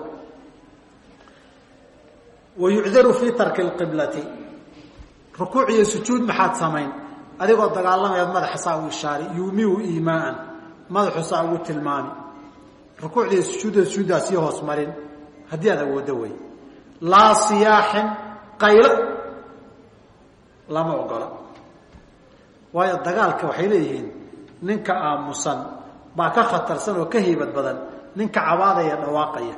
Wa yucdaru fii tarki lqiblati rukuuc iyo sujuud adigoo dagaalamayaad madaxa saa u ishaari yuumiu iimaaan madaxu saa ugu tilmaami. Rukuucda iyo sujuudda sujuuddaa sii hoos marin. Haddii aad awooddo wey laa siyaaxin qaylo lama ogola. Waayo dagaalka waxay leeyihiin ninka aamusan baa ka khatarsan oo ka haybad badan ninka cabaadaya dhawaaqaya.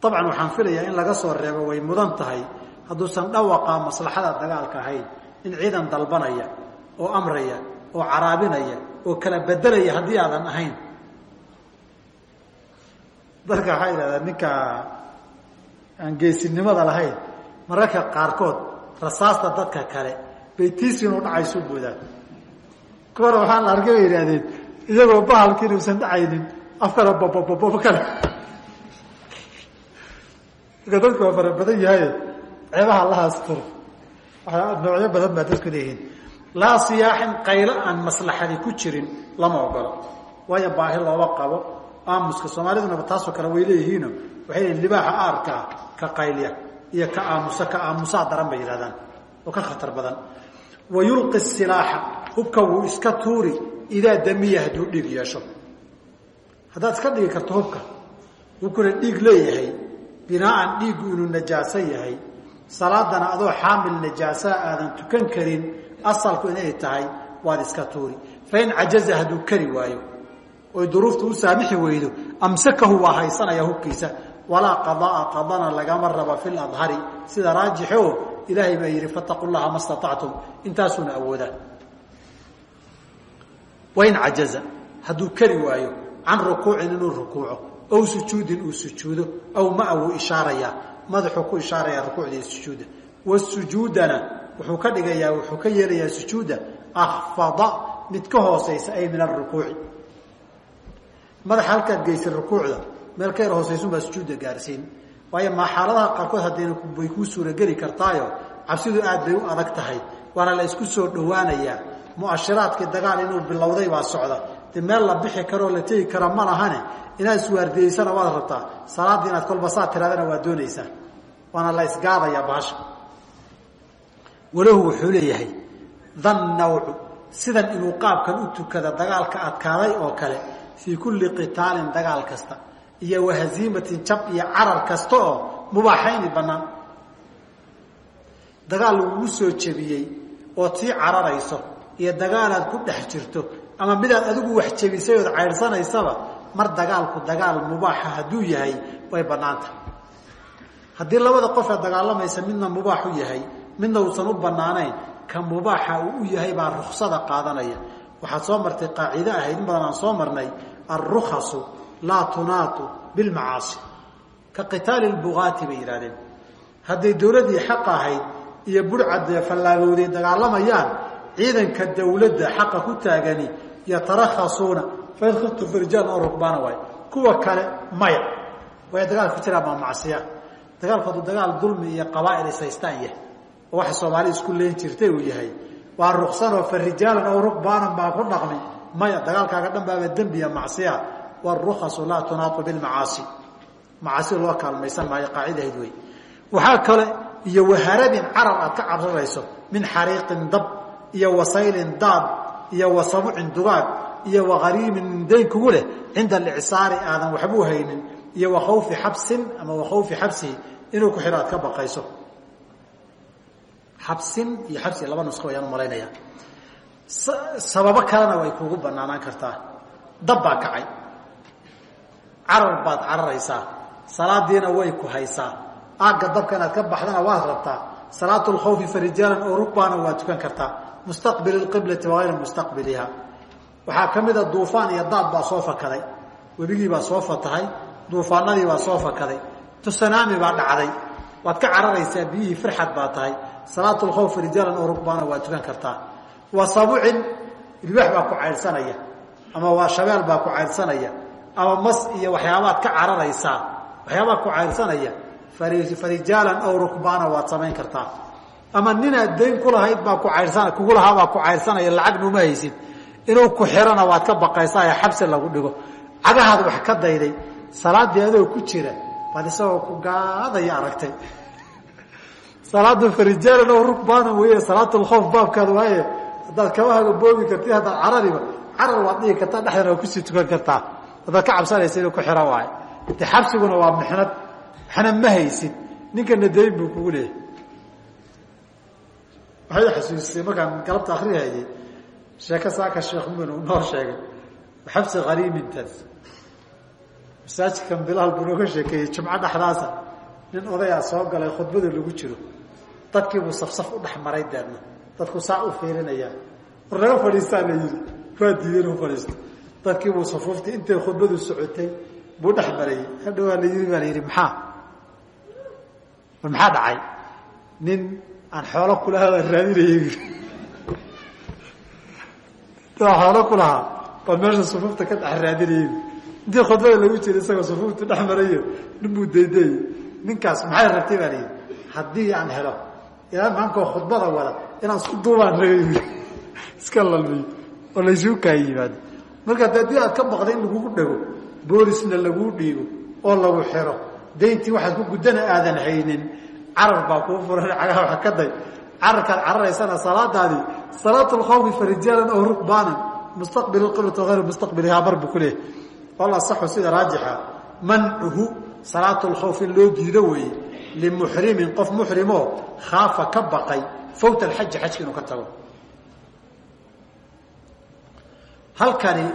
Dabcan waxaan filayaa in laga soo reebo way mudan tahay. Hadduusan dhawaqaa maslaxada dagaalka ahayn in ciidan dalbanaya oo amraya oo caraabinaya oo kala bedelaya haddii aadan ahayn. Dadka waxaa yidhahdaa ninka aan geesinimada lahayn mararka qaarkood rasaasta dadka kale bay tiisiinu dhacaysu boodaan kuwana waxaa la arkay bay iyagoo bahalka inuusan dhacaynin afkana bababababo kale. Dadku waa fara badan yahay ceebaha lahaasturo noocyo badan baa dadku leeyihiin. Laa siyaaxin qaylo aan maslaxadi ku jirin lama ogolo waayo baahi looba qabo. Aamuska soomaalidunaba taasoo kale way leeyihiino waxay leeyiin libaaxa aarkaa ka qaylya iyo ka aamusa ka aamusaa daran bay yidhahdaan oo ka khatar badan. Wa yulqi silaaxa hubka wuu iska tuuri idaa damiya hadduu dhiig yeesho. Haddaad iska dhigi karto hubka hubkuna dhiig leeyahay. Binaaan dhiiggu inuu najaaso yahay salaadana adoo xaamil najaasaa aadan tukan karin asalku inay tahay waad iska tuuri. Fain cajaza hadduu kari waayo oy duruufta u saamixi weydo amsakahu waa haysanaya hubkiisa. Walaa qadaa qadana lagama raba fi ladhari sida raajixo ilaahay baa yidhi fataqu llaha ma staactum intaasuuna awoodaa wain cajaza hadduu kari waayo can rukuucin inuu rukuuco aw sujuudin uu sujuudo aw maa wuu ishaarayaa madaxuu ku ishaarayaa rukuucda sujuudda. Wasujuudana wuxuu ka dhigayaa wuxuu ka yeelayaa sujuudda akfada mid ka hooseysa ay min arukuuci madaxa halkaad geysa rukuucda meel ka yar hooseysunbaa sujuudda gaarsiin. Waayo maa xaaladaha qaarkood haddayna way kuu suurageli kartaayo cabsidu aad bay u adag tahay waana la isku soo dhowaanayaa. Muashiraadkii dagaal inuu bilowday baa socda de meel la bixi karoo la tegi kara ma lahane. Inaad iswaardiyeysana waad rabtaa. Salaaddii inaad kolba saa tiradana waa doonaysaa. Waana la isgaadayaa bahasha. Walahu wuxuu leeyahay dan nawcu sidan inuu qaabkan u tukada dagaalka adkaaday oo kale fii kulli qitaalin dagaal kasta iyo wahaziimatin jab iyo carar kasta oo mubaaxayni bannaan. Dagaal lagugu soo jebiyey ood sii cararayso iyo dagaalaad ku dhex jirto ama midaad adigu wax jebisay ood cayrsanaysaba mar dagaalku dagaal mubaaxa hadduu yahay way bannaanta. Haddii labada qof ee dagaalamaysa midna mubaax u yahay midna uusan u bannaanayn ka mubaaxa uu u yahay baa ruksada qaadanaya. Waxaad soo martay qaaciide ahayd in badan aan soo marnay alrukhasu laa tunaatu bilmacaasi. Ka qitaali lbugaati bay yidhahdeen hadday dowladdii xaqa ahayd iyo burcadee fallaagowday dagaalamayaan ciidanka dawladda xaqa ku taagani yatarakhasuuna fain khiftu firjaan oo rukbaana waay. Kuwa kale maya. Way dagaal ku jiraan baa macsiya. Dagaalku hadduu dagaal dulmi iyo qabaa'il ishaystaan yahay oo waxa soomaali isku leen jirtay uu yahay waa ruksanoo fa rijaalan oo rukbaanan baa ku dhaqmi. Maya dagaalkaaga dhan baaba dembiya macsiya. Wاrukasu laa tunaatu bilmacaasi macaasi. Loo kaalmaysan maayo qaacidahayd wey waxaa kale iyo waharadin carar aad ka cabsanayso min xariiqin dab iyo wasaylin daad iyo wasabucin dugaag iyo wakariimin dayn kugu leh cinda alicsaari aadan waxbuu haynin iyo wakhawfi xabsin ama wakhawfi xabsihi inuu ku xidho aad ka baqayso. Xabsin iyo xabsi laba nusqo ayaan u malaynaya sababo kalena way kuugu banaanaan kartaa. Dab baa kacay. Carar baad cararaysaa. Salaadiina way ku haysaa. Aagga dabka inaad ka baxdana waad rabtaa. Salaatu lkhawfi fa rijaalan oo rukbaana waad tukan kartaa mustaqbili qiblati wagayra mustaqbiliha. Waxaa ka mida duufaan iyo daad baa soo fakaday. Webigii baa soo fatahay duufaanadii baa soo fakaday tusanaami baa dhacday. Waad ka cararaysaa biyihii firxad baa tahay. Salaatu lkhawf rijaalan oo rukbaana waad tukan kartaa. Wa sabucin ilbaax baa ku caydhsanaya ama waa shabeel baa ku caydhsanaya ama mas iyo waxyaabaad ka cararaysaa waxyaabaa ku caydhsanaya farijaalan aw rukbaana waad samayn kartaa ama ninaad dayn kulahayd baa ku caydhsan kugu lahaa baa ku caydhsanaya lacagna uma haysid. Inuu ku xirana waad ka baqaysaa ee xabsi lagu dhigo. Cagahaad wax ka dayday. Salaadii ku jira baad isagoo ku gaadaya aragtay. Salaada farijaalan aw rukbaana wey salaatulkhoof baabkaada waaye. Haddaad kabahaaga boobi karti haddaad carariba carar waad dhigi kartaa dhexdana waa ku sii tukan kartaa. Haddaad ka cabsanaysa inuu ku xiro waayo de xabsiguna waa mixnad waxna ma haysid. Ninkana dayn buu kugu leeyahay waxay xasuusisay markaan galabta akrihayay sheeko saaka sheekh mumin uu noo sheegay. Xabsi hariimintaas masaajidkan bilaal buu nooga sheekeeyey jumco dhexdaasa nin odayaa soo galay khudbada lagu jiro. Dadkiibuu safsaf u dhex maray deedna dadku saa u fiirinayaa war naga fadhiistaa la yidhi. Waa diiday inuu fadhiisto dadkiibuu safuuftii intay khudbadu socotay buu dhex marayey hadha waa la yidhi baa la yidhi maxaa? Maxaa dhacay? Nin aan xoolo kulahaa aan raadinayay xoolo kulahaa baan meesha sufuufta ka dhex raadinayay intii khudbada lagu jira isagoo sufuufta dhex marayo nin buu dayday. Ninkaas maxay rabtay baa layidhi haddii aan helo ilaa maankoo khudbada wada inaan isku duubaan rabay iska lalmiyo oo laysuu kaaya yimaado marka haddii aad ka baqda in lagugu dhego boolisna laguu dhiibo oo lagu xiro. Dayntii waxaad ku guddana aadan haynin carar baa kuu furan cagaha wax ka day. Cararkaad cararaysana salaadaadii salaat lkhawfi fa rijaalan aw rukbaanan mustaqbil qiblati hayru mustaqbilihaa bar buu ku leeyahy wal asaxu sida raajixa mancuhu salaat lkhawf in loo diido weeye limuxrimin qof muxrimoo khaafa ka baqay fawt alxaji xajka inuu ka tago. Halkani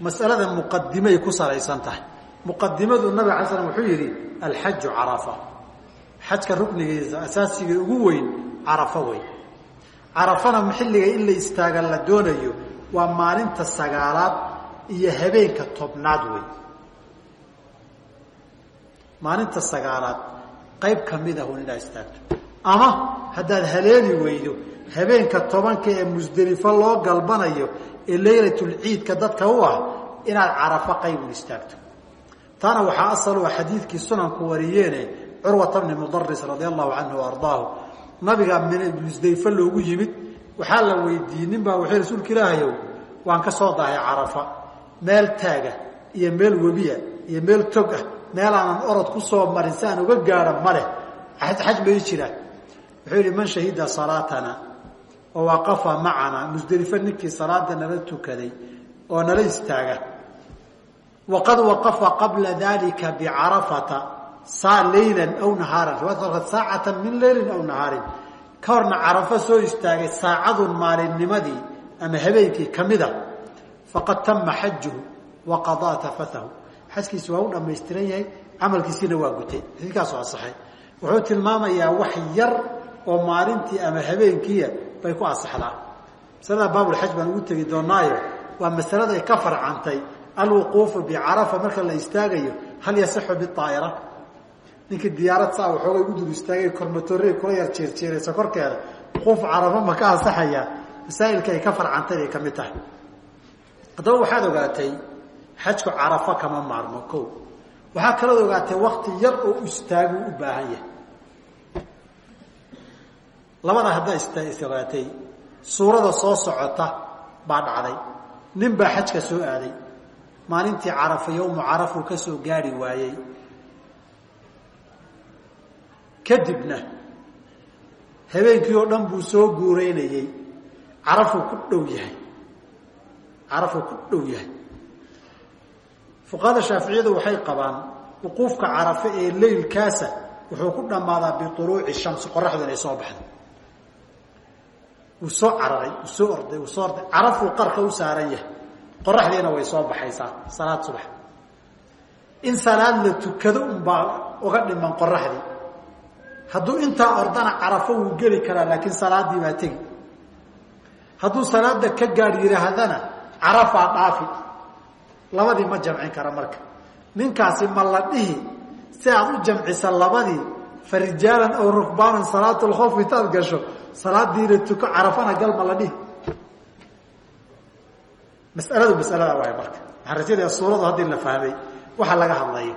masalada muqadimay ku salaysan tahay. Muqadimadu nabig ala slam wuxuu yidhi alxaju carafa xajka ruknigiisa asaasiga ugu weyn carafo wey carafana xilliga in la istaaga la doonayo waa maalinta sagaalaad iyo habeenka tobnaad wey maalinta sagaalaad qayb ka mid ah un inaad istaagto. Ama haddaad haleeli weydo habeenka tobanka ee musdelifo loo galbanayo ee laylatulciidka dadka u ah inaad carafo qaybun istaagto. Taana waxaa asal u ah xadiidkii sunanku wariyeene curwata bni mudaris radia allahu canhu wa ardaahu. Nabiga loogu yimid waxaa la weydiiyey baa wuxuu rasuulka ilaahayow waan ka soo dahay carafa. Meel taaga iyo meel webiya iyo meel tog ah meel aanan orod ku soo marin uga gaadha maleh xaj ma ii jira. Wuxuu yidhi man shahida salaatana oo waqafa macana musdelifo ninkii salaada nala tukaday oo nala istaaga waqad waqafa qabla dalika bicarafata saa laylan aw nahaaran. Riwaayat saacatan min leylin aw nahaarin. Ka horna carafo soo istaagay saacadun maalinnimadii ama habeenkii kamida faqad tama xajuhu wa qadaa tafatahu xajkiisi waa u dhamaystiran yahay camalkiisiina waa gutay. Xadiidkaasoo asaxay wuxuu tilmaamayaa wax yar oo maalintii ama habeenkiia bay ku asaxdaa masalada baabulxaj baan ugu tegi doonaayo. Waa masaladay ka farcantay. Alwuquufu bicarafa marka la istaagayo hal yasixu biaa'ira ninkii diyaarad saa waxoogay u dul istaagay kormatoorey kula yar jeerjeeraysa korkeeda wuquuf carafa ma ka asaxayaa masaa'ilka ay ka farcantay bay ka mid tahay. Haddaba waxaad ogaatay xajku carafo kama maarmo ko waxaa kalood ogaatay wakti yar oo istaagu u baahan yahay. Labada haddaa isogaatay suurada soo socota baa dhacday. Nin baa xajka soo aaday. Maalintii carafa yowmu carafuu ka soo gaari waayey kadibna habeenkii oo dhan buu soo guureynayey carafuu ku dhow yahay. Carafuu ku dhow yahay. Fuqahada shaaficiyadu waxay qabaan wuquufka carafe ee leylkaasa wuxuu ku dhammaadaa biuluuci shamsi qoraxdu inay soo baxdo. Wuu soo cararay wuu soo orday wuu soo orday. Carafuu qarka u saaran yahay. Qoraxdiina way soo baxaysaa salaad subax. In salaad la tukado unbaa uga dhiman qoraxdii hadduu intaa ordana carafo wuu geli karaa laakiin salaadii baa tegi. Hadduu salaada ka gaadh yidhaahdana carafaa dhaafi. Labadii ma jamcin kara marka. Ninkaasi ma la dhihi si aad u jamcisa labadii fa aw rukbaanan salaatulkhoof intaad gasho salaadiina tuko carafana gal ma la dhihi. Masaladu masalada waay marka. Waxaan suuradu haddii la fahmay waxa laga hadlayo.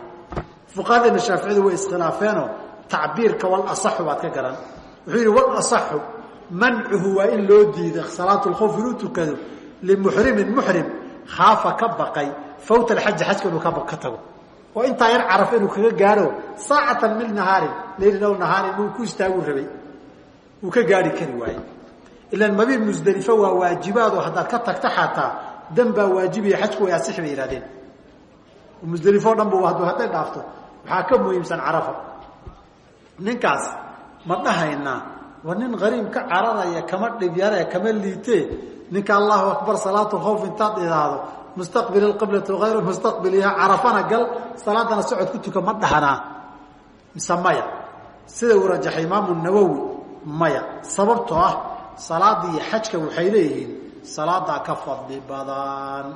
Fuqahadeena shaaficiyadu way iskhilaafeenoo tacbiirka wal asaxu baad ka garan. Wuxuu yidhi wal asaxu mancuhu waa in loo diido salaatu lkhawf inuu tukado limuxrimin muxrim khaafa ka baqay fawta alxaji xajka inuu ka tago. Oo intaa yar caraf inuu kaga gaaro saacatan min nahaarin leylin ow nahaarin inuu ku istaagu rabay. Uu ka gaari kari waaye. Ilaan mabiid musdelifo waa waajibaadoo haddaad ka tagta xataa dan baa waajibiya xajku way asix bay yihahdeen musdelifo dhan bu hadday dhaafto. Waxaa ka muhiimsan carafa ninkaas ma dhahaynaa waa nin qariib ka cararaya kama dhibyare kama liite. Ninka allahu akbar salaatu khawf intaad idaado mustaqbil qiblati ayru mustaqbiliha carafana gal salaadana socod ku tuka ma dhahanaa mise maya sida uu rajaxay imaamu nawowi maya sababtoo ah salaada xajka waxay leeyihiin salaadaa ka fadli badan.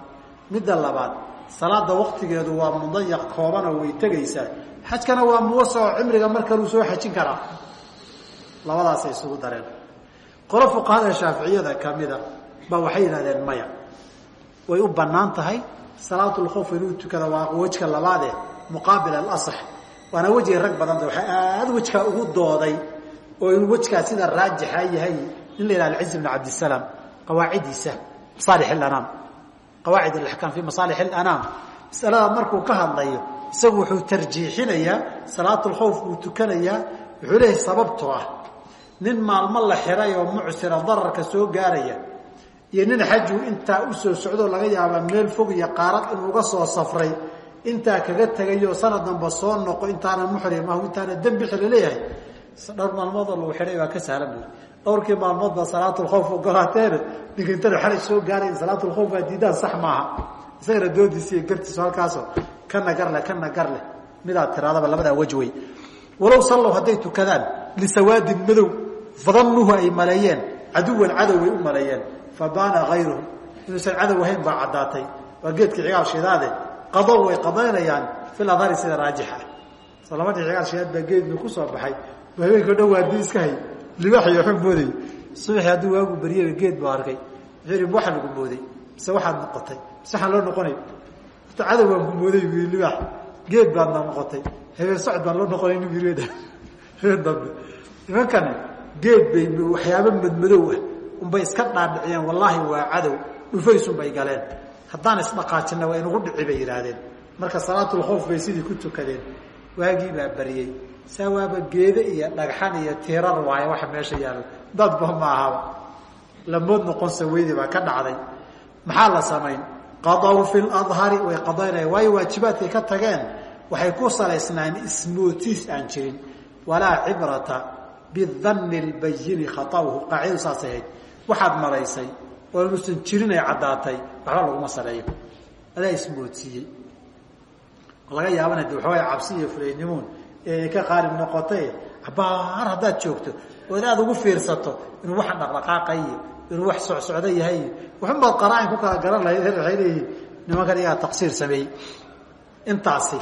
Midda labaad salaada waktigeedu waa mudayaq koobanoo way tegaysaa xajkana waa muwasaco cimriga mar kaluu soo xajin karaa labadaasay isugu dareen. Qolo fuqahada shaaficiyada kamida ba waxay yidhahdeen maya. Way u bannaan tahay. Salaatulkhawf inuu tukada waa wejka labaade muqaabil alasax waana wejiga rag badanta waxaa aada wejkaa ugu dooday oo inuu wejkaa sida raajixa yahay. Nin la yidhaha alciz bn cabdisalaam qawaacidiisa masaalix alanaam qawaacid alaxkaam fi masaalix alanaam masalada markuu ka hadlayo isagu wuxuu tarjiixinayaa salaatulkhawf buu tukanayaa wuxuu leeyahay sababtoo ah nin maalmo la xiray oo mucsira dararka soo gaaraya iyo nin xaju intaa u soo socdoo laga yaabaa meel fog iyo qaarad inuuga soo safray intaa kaga tegayoo sanad damba soo noqo intaana muxrim ah intaana dembi xili leeyahay dhowr maalmoodoo lagu xidhay waa ka sahlan buuri dhowrkii maalmood baa salaatulkhawf ogolaateene ninka xalay soo gaarayn salaatulkhawf baa diidaan sax maaha isagana doodiisi iyo gartiisu halkaasoo kana gar leh kana gar leh. Midaad tiraadaba labadaa wej wey walow sallow hadday tukadaan lisawaadin madow fadannuhu ay maleeyeen caduwan cadow way u maleeyeen fabaana ayruhu inuusan cadow ahayn baa caddaatay. Waa geedkii cigaal shidaade qado way qadaynayaan fil adhari sida raajixa. Soo labadii cigaal shidaad baa geednu ku soo baxay ba habeenkao dhan waadi iska hay libaax iyo xun mooday. Subaxii hadduu waagu baryaba geed buu arkay wuxuu yihi waxa lagu mooday. Mise waxaad noqotay mise waxaan loo noqonay. Horta cadow baan ku mooday bu libaax geed baadna noqotay. Habeen socod baan loo noqonay inu yiri habeen dambe. Nimankani geed bay waxyaabo madmadow ah. Unbay iska dhaadhiciyeen wallaahi waa cadow. Dhufaysunbay galeen. Haddaan isdhaqaajina waa inugu dhici bay yidhaahdeen. Marka salaatulkhawf bay sidii ku tukadeen. Waagii baa baryey saa waaba geede iyo dhagxan iyo tiirar waayo waxa meesha yaalla dadba ma ahaba lamood noqonsa weydii baa ka dhacday. Maxaa la samayn qadaw fi ladhari way qadaynaya waayo waajibaadkay ka tageen. Waxay ku salaysnaan ismootiis aan jirin. Walaa cibrata bidanni lbayini khaauhu qaacidadu saasay ahayd. Waxaad malaysay oo inuusan jirin ay caddaatay. Waxba laguma saleeyo adaa ismoodsiiyey laga yaabana de waxawaay cabsi iyo fulaynimuun ee ka qaalib noqotay. Cabaar haddaad joogto ood aada ugu fiirsato inuu waxaan dhaqdhaqaaqayiyo inuu wax socsocdo yahay. Waxunbaad qaraain ku kala garan lahayd waxay leeyihiin nimankan iyaa taqsiir sameeyey intaasi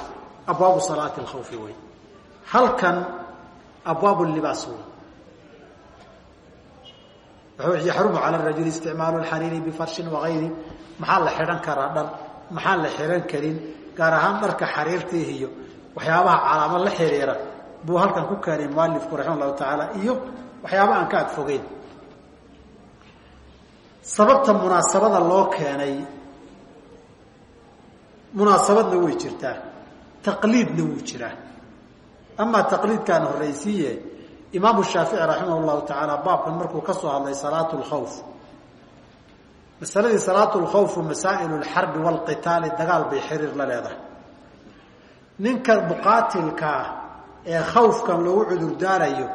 abwaabu salaati alkhawfi wey halkan abwaab libaas wey yaxrumu cala rajuli isticmaalu lxariiri bifarshin wagayri maxaa la xidhan karaa dhan maxaan la xidhan karin? Gaar ahaan dharka xariirtii iyo waxyaabaha calaamo la xiriira. Buu halkan ku keenay mualifku raxima allahu tacaala iyo waxyaaba aan ka agfogeyn sababta munaasabada loo keenay munaasabadna way jirtaa taqliidna wuu jiraa. Amaa taqliidkaan horraysiiye imaamu shaafici raximah llahu tacaala baabkan markuu ka soo hadlay salaatu lkhawf masaladii salaatu lkhawfu masaa'il lxarbi waalqitaali dagaal bay xiriir la leedahay. Ninka muqaatilkaa ee khawfkan loogu cudurdaarayo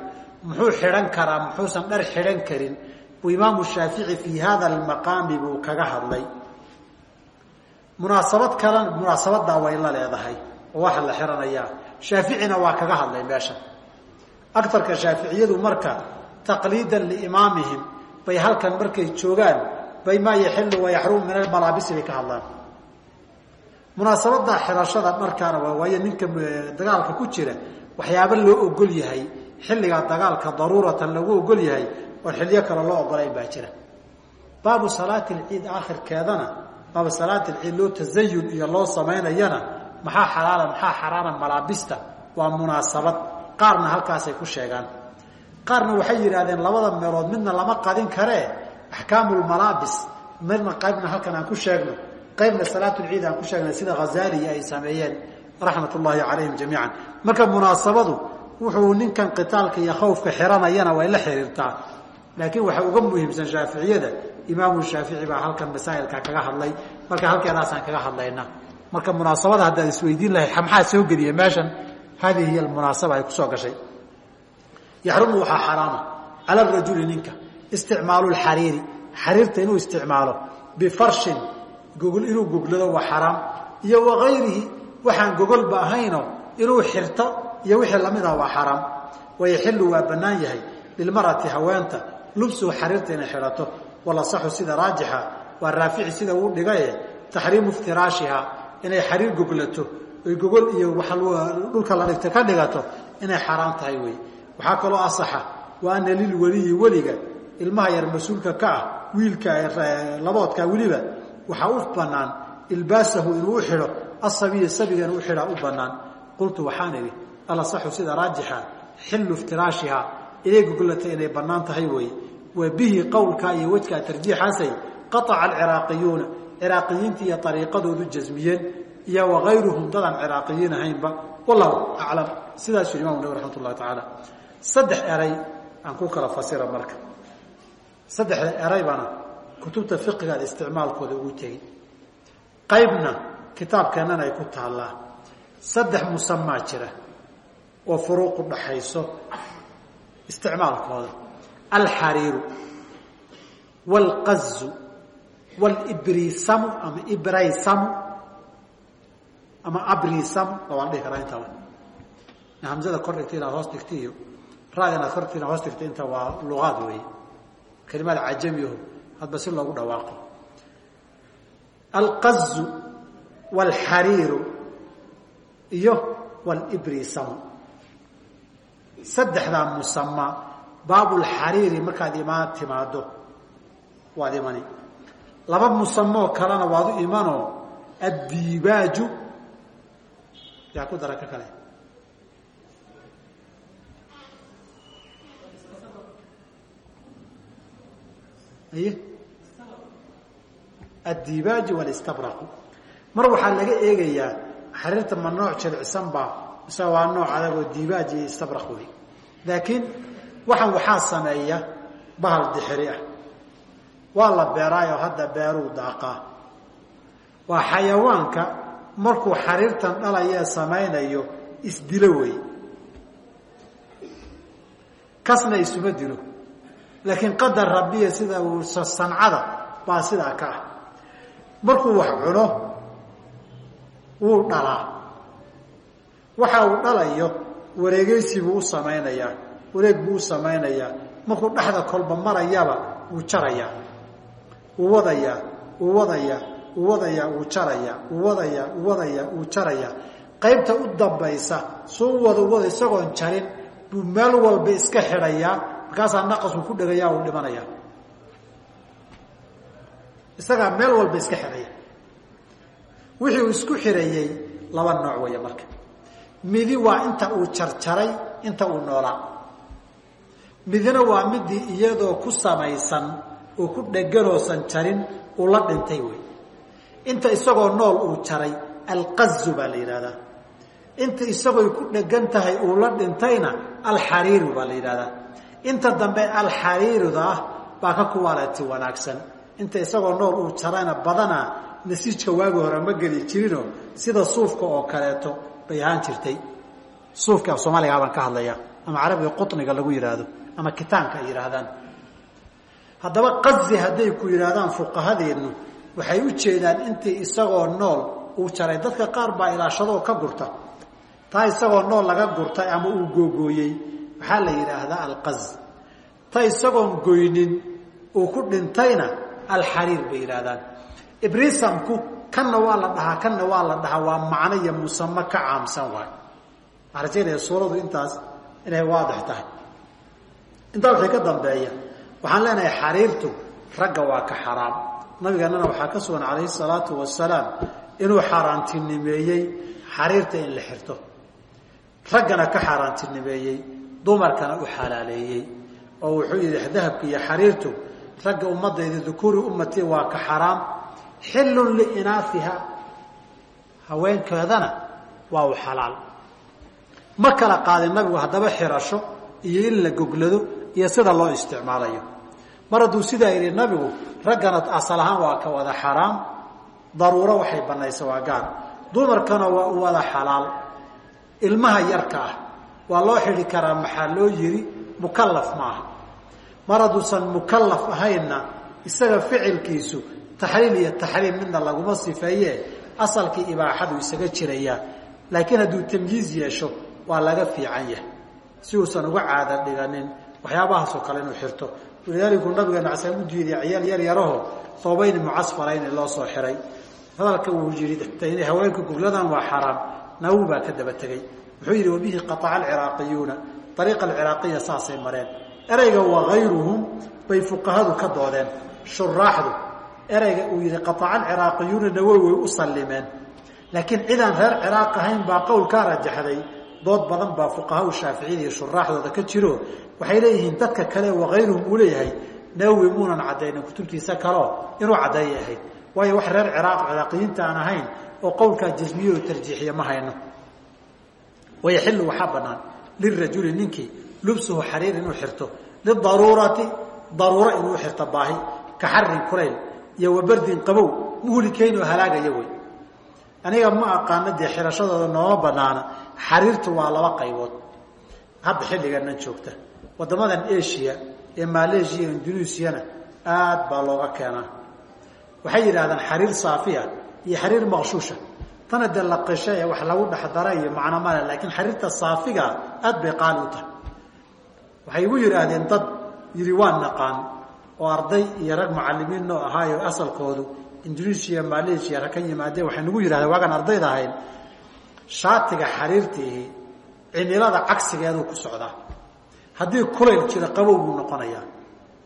muxuu xidhan karaa muxuusan dhar xidhan karin imaamu shaafici fii hada almaqaami buu kaga hadlay munaasabad kalena munaasabadaa way la leedahay oo waxa la xihanayaa shaaficina waa kaga hadlay meesha agarka shaaficiyadu marka taqliidan liimaamihim bay halkan markay joogaan bay maa yaxilu wayaxrumu min almalaabisi bay ka hadlaan munaasabada xirashada dharkaana waa waayo ninka dagaalka ku jira waxyaaba loo ogol yahay xilligaa dagaalka daruuratan lagu ogol yahay oon xilliyo kale loo ogolayn baa jira. Baabu salaati lciid aakhirkeedana maaba salaat alciid loo tasayun iyo loo samaynayana maxaa xalaala maxaa xaraana malaabista? Waa munaasabad. Qaarna halkaasay ku sheegaan. Qaarna waxay yidhahdeen labada meelood midna lama qadin karee axkaamulmalaabis midna qaybna halkan aan ku sheegno qaybna salaatulciid aan ku sheegnay sida hazaaliya ay sameeyeen raxmat calayhim jamiican. Marka munaasabadu wuxuu ninkan qitaalka iyo khawfka xiranayana way la xiriirtaa laakiin waxa uga muhiimsan shaaficiyada imaamu shaafici baa halkan masaa'ilka kaga hadlay. Marka halkeedaasaan kaga hadlaynaa marka munaasabada haddaad isweydiin lahay maxaa soo geliya meeshan? Hadihi hiy almunaasaba ay ku soo gashay. Yaxrumu waxaa xaraama. Cala rajuli ninka. Isticmaalu lxariiri. Xariirta inuu isticmaalo. Bifarshin. Gogol inuu goglado waa xaraam. Iyo wakayrihi waxaan gogolba ahayno inuu xirto iyo wixii la mid ah waa xaraam. Wayaxilu waa bannaan yahay. Lilmarati haweenta lubsuhu xariirta inay xidhato. Walasaxu sida raajixa waa raafici sida uu dhigaye taxriimu iftiraashiha inay xariir goglato. Oy gogol iyo dhulka la dhigto ka dhigato inay xaaraan tahay wey. Waxaa kaloo asaxa wa ana lilweliyi weliga ilmaha yar mas'uulka ka ah wiilka laboodka weliba waxaa u bannaan. Ilbaasahu inuu u xidho asabiya sabiga inuu uxidhaa u bannaan. Qultu waxaan idhi alasaxu sida raajixa xillu iftiraashiha inay goglata inay bannaan tahay wey wa bihi qowlkaa iyo wejkaa tarjiixaasay qaaca alciraaqiyuuna ciraaqiyiinta iyo ariiqadoodu jasmiyeen iyo wakayruhum dadaan ciraaqiyiin ahaynba. Wallahu aclam sidaasuu imam nabi raxmat ullahi tacaala saddex eray aan ku kala fasira marka. Saddexda eraybana kutubta fiqigaad isticmaalkooda ugu tegey. Qaybna kitaabkeennan ay ku taallaa. Saddex musamaa jira oo furuuq u dhaxayso isticmaalkooda alxariiru waalqazu walibrisamu ama ibraysamu ama abrisamu labaan dhihi karaa intaba hamzada kor dhigta inaad hoos dhigta iyo raada inaad kor dhigta inaad hoos dhigta inta waa luqaad weeye kelimaad cajamiho hadba si loogu dhawaaqo alqazu waalxariiru iyo walibrisamu saddexdaa musama baabulxariiri markaad imaan timaado waad imani laba musamoo kalena waad u imanoo addiibaaju. Yaa ku dara ka kale. Aye addiibaaju walistabraqu mar waxaa laga eegayaa xariirta ma nooc jilicsan baa mise waa nooc adagoo diibaaj iyo istabraq wey laakiin waxan waxaa sameeya bahal dixiri ah. Waa la beeraayoo hadda beeruu daaqaa. Waa xayawaanka markuu xariirtan dhalayee samaynayo isdilo wey kasna isuma dilo. Laakiin qadar rabbiya sida uu sancada baa sidaa ka ah. Markuu wax cuno wuu dhalaa. Waxa uu dhalayo wareegeysi buu u samaynayaa wareeg buu samaynayaa markuu dhexda kolba marayaba wuu jarayaa wuu wadayaa wuu wadayaa wuu wadayaa wuu jarayaa wuu wadayaa wuu wadayaa wuu jarayaa qaybta u dambaysa suu wada wada isagoon jarin buu meel walba iska xidhayaa markaasaa naqasku ku dhegayaa uu dhimanayaa isagaa meel walba iska xidhaya. Wixii uu isku xidhayey laba nooc weeye marka. Midi waa inta uu jarjaray inta uu noolaa midna waa midii iyadoo ku samaysan oo ku dheganoosan jarin uu la dhintay wey. Inta isagoo nool uu jaray alqazu baa la yidhahdaa inta isagooy ku dhegan tahay uu la dhintayna alxariiru baa la yidhahdaa inta dambe alxariiruda ah baa ka kuwaalati wanaagsan. Inta isagoo nool uu jarayna badanaa nasiijka waagi hore ma geli jirinoo sida suufka oo kaleeto bay ahaan jirtay. Suufka af soomaaliga baan ka hadlaya ama carabiga quniga lagu yidhaahdo ama kitaanka ay yidhaahdaan. Haddaba qazi hadday ku yidhaahdaan fuqahadeennu waxay u jeedaan intii isagoo nool uu jaray. Dadka qaar baa ilaashadoo ka gurta. Taa isagoo nool laga gurtay ama uu googooyey waxaa la yidhaahdaa alqaz ta isagoon goynin uu ku dhintayna alxariir bay yidhaahdaan. Ibrisamku kanna waa la dhahaa kanna waa la dhahaa waa macno iyo musamo ka caamsan waay. Waxaa rajaynaya suuradu intaas inay waadix tahay intaa waxay ka dambeeya waxaan leenahay xariirtu ragga waa ka xaraam. Nabigeennana waxaa ka sugan calayhi salaatu wasalaam inuu xaaraantinimeeyey xariirta in la xirto. Raggana ka xaaraantinimeeyey dumarkana u xalaaleeyey. Oo wuxuu yidhi dahabka iyo xariirtu ragga ummadayda dukuuri ummati waa ka xaraam. Xillun liinaafiha haweenkeedana waa u xalaal. Ma kala qaadin nabigu haddaba xirasho iyo in la goglado iyo sida loo isticmaalayo. Mar hadduu sidaa yidhi nabigu raggana asal ahaan waa ka wada xaraam. Daruuro waxay banaysa waa gaar. Dumarkana waa wada xalaal. Ilmaha yarka ah waa loo xidhi karaa maxaa loo yiri mukalaf maaha mar hadduusan mukalaf ahaynna isaga ficilkiisu taxliil iyo taxriim midna laguma sifeeye asalkii ibaaxadu isaga jirayaa laakiin hadduu tamyiiz yeesho waa laga fiican yahay. Si uusan uga caada dhiganin waxyaabahaasoo kale inuu xirto. Walidaalika nabigeena casaan u diiday ciyaal yar yaraho thoobayn mucasfarayn loo soo xiray. Hadalka uu yidhi haweenka gogladan waa xaraam nawowi baa ka daba tegey wuxuu yidhi wabihi qaaca alciraaqiyuuna ariiqa alciraaqiya saasay mareen. Ereyga wakayruhum bay fuqahadu ka doodeen. Shuraaxdu ereyga uu yidhi qaaca alciraaqiyuuna nawowi way u sallimeen. Laakiin cidaan reer ciraaq ahayn baa qowlkaa rajaxday dood badan baa fuqahaa shaaficiyada iyo shuraaxdooda ka jiro. Waxay leeyihiin dadka kale wakayruhum uu leeyahay nawowi muunan caddaynin kutubtiisa kaleo inuu caddeeyay ahayd waayo wax reer ciraaq ciraaqiyiinta aan ahayn oo qowlkaa jasmiye oo tarjiixiya ma hayno. Wayaxilu waxaa banaan. Lirajuli ninkii lubsuhu xariir inuu xirto. Lidaruurati daruuro inuu xirto baahi. Ka xarin kulayl iyo wabardin qabow muhlikeyn oo halaagaya wey aniga ma aqaano dee xirashadooda nooma banaana xariirtu waa laba qaybood. Hadda xilliganan joogta. Wadamadan asia ee malaysia indonesiana aad baa looga keenaa. Waxay yidhahdaan xariir saafiya iyo xariir maqshuusha tana dee la qisha ee wax lagu dhexdara iyo macno male laakiin xariirta saafiga aad bay qaali u tahay. Waxay igu yidhaahdeen dad yidhi waan naqaan oo arday iyo rag macalimiin noo ahaayo asalkoodu indonesia malaysia ka yimaadeen waxay nagu yidhahdeen waagaan ardayda ahayn shaatiga xariirtiihi cimilada cagsigeeduu ku socdaa haddii kulayl jiro qabow buu noqonayaa.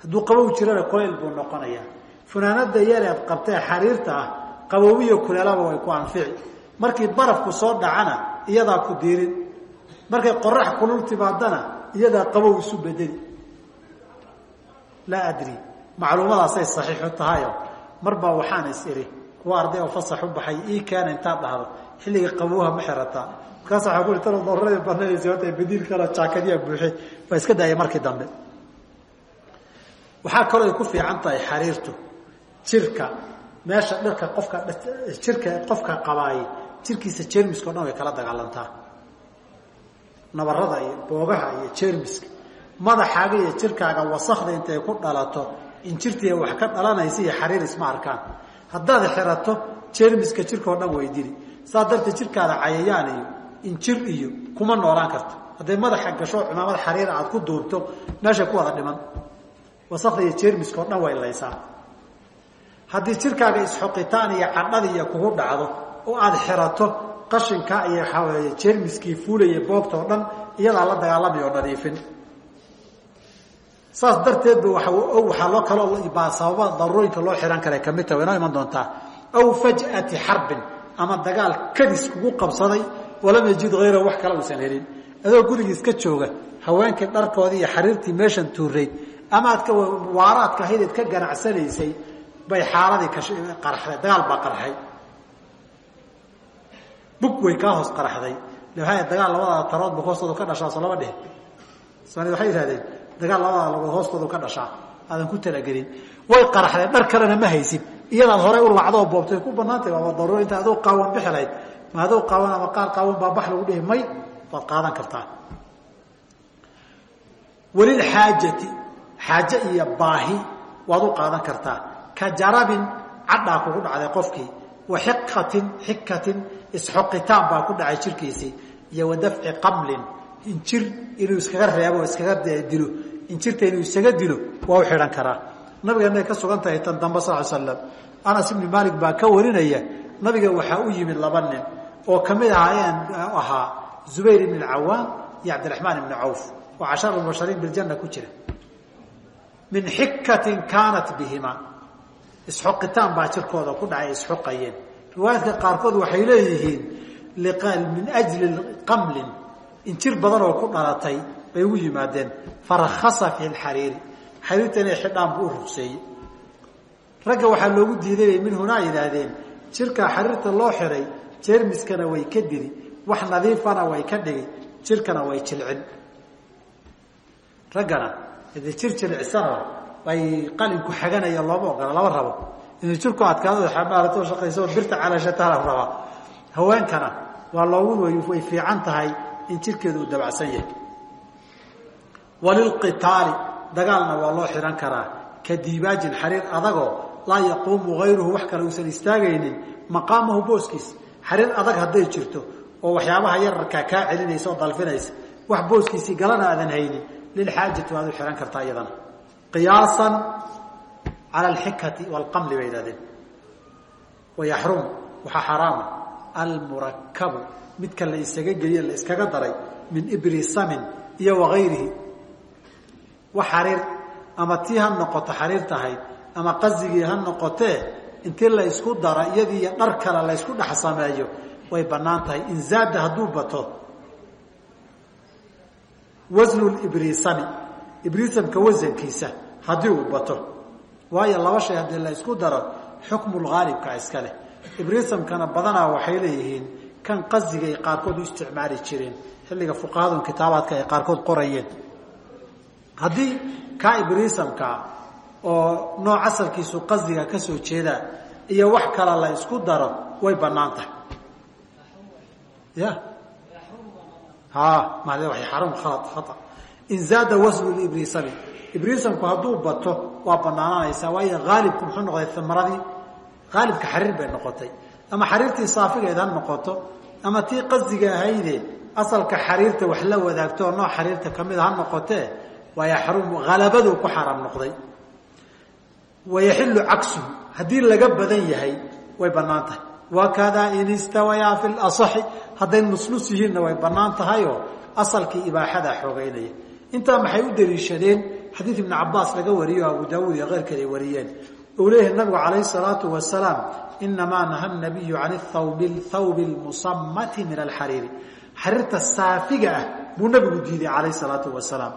Hadduu qabow jirana kulayl buu noqonayaa. Funaanada yareed qabtee xariirta ah qaboobiyo kuleelaba way ku anfici. Markii barafku soo dhacana iyadaa ku diirin. Markay qorax kulul timaadana iyadaa qabow isu bedeli. Laa adri. Macluumadaasay saxiixu tahayo. Marbaa waxaan is iri kuwa arday oo fasax u baxay ii keena intaad dhahdo xilliga qabowha ma xirataa markaas waaa ku talo daruuradii bananaysa horta badiil kala jaakadiyaa buuxi waa iska daaya markii dambe. Waxaa kaloo ku fiican tahay xariirtu. Jirka meesha dharka qofka jirka qofka qabaay jirkiisa jermiska o dhan way kala dagaalantaa. Nabarada iyo boogaha iyo jermiska madaxaaga iyo jirkaaga wasakda intay ku dhalato injirtiia wax ka dhalanaysa iyo xariir isma arkaan. Haddaad xirato jermiska jirka oo dhan way dili saa darteed jirkaada cayayaan iyo injir iyo kuma noolaan karto. Hadday madaxa gasho cimaamad xariir aad ku duubto meeshay ku wada dhiman. Wasakda iyo jermiska oo dhan way laysaa. Haddii jirkaaga isxoqitaan iyo cadhada iyo kugu dhacdo oo aad xirato qashinka iyo jermiskii fuulaya boogta oo dhan iyadaa la dagaalamay oo nadiifin. Saas darteed ba waxaa loo kaloo sababa daruurooyinka loo xihan kara ka mid taha waynoo iman doontaa. Aw faj'ati xarbin ama dagaal kadis kugu qabsaday walam yajid hayra wax kale uusan helin. Adoo guriga iska jooga haweenkii dharkoodii iyo xariirtii meeshan tuurayd ama aad waaraadka ahayd ka ganacsanaysay bay xaaladii qarxday dagaal baa qarxay bug way kaa hoos qarxday. Dagaal labada taroodba hoostoodu ka dhashaa soo lama dhihin. Waxay yihahdeen dagaal labada lagood hoostoodu ka dhashaa aadan ku talagelin. Way qaraxdeen dhar kalena ma haysid iyadaad horey u lacdoo boobtay ku banaantay waaba daruuro inta adoo qaawan bixi lahayd. Ma adoo qaawan ama qaar qaawan baa bax lagu dhihi may waad qaadan kartaa. Walilxaajati xaaje iyo baahi waad u qaadan kartaa. Ka jarabin cadhaa kugu dhacday qofkii. Wa xiqatin xikatin isxoqitaan baa ku dhacay jirkiisii iyo wa dafci qamlin injir inuu iskaga reebo iskaga dilo. Injirta inuu isaga dilo waa u xidhan karaa nabigeena ka sugan tahay tan dambe sal slam anas ibni maalik baa ka warinaya nabiga waxaa u yimid laba nin oo ka mid ahaayeen ahaa zubayr ibn cawaam iyo cabdiraxmaan ibni cawf oo cashar mubashariin biljana ku jira. Min xikatin kaanat bihima. Isxoqitaan baa jirkooda ku dhacay isxoqayeen riwaayaadka qaarkood waxay leeyihiin min ajli qamlin injir badan oo ku dhalatay bay ugu yimaadeen. Farakasa fi lxariiri xariirta inay buu u rugseeyey ragga loogu diiday min hunaa yidhaahdeen jirkaa xariirta loo xiday jeermiskana way ka didi wax nadiifana way ka dhigi jirkana way jilcin. Raggana de jir jilicsana bay qalinku xaganaya looma ogola lama rabo. Inuu jirku adkaado maarata shaqaysa birta calashataala rabaa haweenkana waa loogu way fiican tahay in jirkeedu dabacsan yahay. Walilqitaali dagaalna waa loo xihan karaa. Ka diibaajin xariir adagoo laa yaquumu hayruhu wax kale uusan istaagaynin maqaamahu booskiisa xariir adag hadday jirto oo waxyaabaha yararkaa kaa celinaysa oo dalfinaysa wax booskiisii galana aadan haynin lilxaajati waad u xihan kartaa iyadana. Qiyaasan cala alxikati waalqamli bay yidhahdeen wayaxrumu waxaa xaraama almurakabu midka la isaga geliye la iskaga daray min ibri samin iyo wagayrihi wax xariir ama tii ha noqoto xariir tahayd ama qazigii ha noqotee intii la ysku daro iyadii dhar kale la ysku dhex way bannaan tahay. In zaada hadduu bato. Wasnu librisami ibrisamka wasankiisa haddii uu bato. Waayo laba shay haddii la ysku daro xukmu lhaalibka iska leh. Ibrisamkana badanaa waxay leeyihiin kan qaziga ay qaarkood u isticmaali jireen xilliga fuqahadun kitaabaadka ay qaarkood qorayeen haddii kaa ibrisamkaa oo nooc asalkiisu qasdiga ka soo jeedaa iyo wax kale la isku daro way bannaan tahay. Ya. Waay xarum khalad khata in zaada wasnu librisami ibrisamku hadduu bato waa banaananaysaa waayo haalibku muxuu noqday amaradii haalibka xariir bay noqotay. Ama xariirtii saafigeed ha noqoto ama tii qasdiga ahayde asalka xariirta wax la wadaagto oo xariirta kamida ha noqotee waa yaxrumu halabaduu ku xaaraam noqday. Wayaxilu cagsuhu haddii laga badan yahay way bannaan tahay. Wakadaa in istawayaa fi lasaxi hadday nuslus yihiinna way bannaan tahayoo asalkii ibaaxadaa xoogeynaya. Intaa maxay u daliishadeen xadiid ibni cabaas laga wariyo abu daawuud iyo keyrkeed wariyeen. Uu leeyahay nabigu calayhi salaatu wasalaam inamaa naha nabiyu can thawbi lmusamati min alxariiri. Xariirta saafiga ah buu nabigu diiday calayhi salaatu wasalaam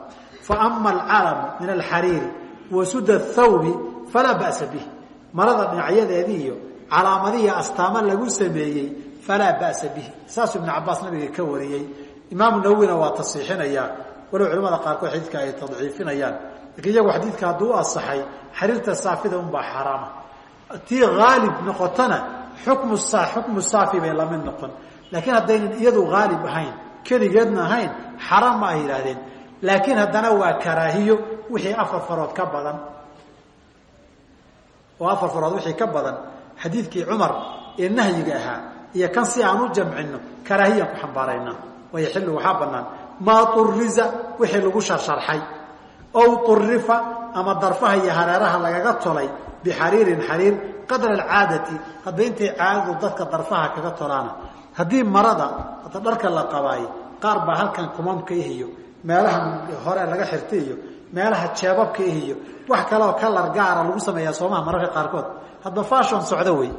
faama alcalamu min alxariiri wasuda thawbi falaa ba'sa bih. Marada dhinacyadeedii iyo calaamadihii astaamo lagu sameeyey falaa ba'sa bihi saasuu ibnu cabaas nabiga ka wariyey. Imaamu nawowina waa tasiixinayaa walow culamada qaarkood xadiidka ay tadciifinayaan. Lakiin iyagu xadiidka hadduu asaxay xariirta saafida unbaa xaaraama tii haalib noqotona xukmu xukmu saafi bay la mid noqon. Laakiin haddaynan iyadu haalib ahayn keligeedna ahayn xaraam ma ay yidhaahdeen laakiin haddana waa karaahiyo wixii afar farood ka badan. Oo afar farood wixii ka badan. Xadiidkii cumar ee nahyiga ahaa iyo kan si aan u jamcino karaahiyaan ku xambaaraynaa wayaxilu waxaa banaan maa uriza wixii lagu sharsharxay. Ow urifa ama darfaha iyo hareeraha lagaga tolay bixariirin xariir qadra alcaadati. Hadba intay caadadu dadka darfaha kaga tolaana. Haddii marada hada dharka la qabaayo qaar baa halkan kumamka meelaha hore laga xirta iyo meelaha jeebabka ihiyo wax kaleoo kalar gaara lagu sameeyaa soomaha mararka qaarkood. Hadba fashon socdo wey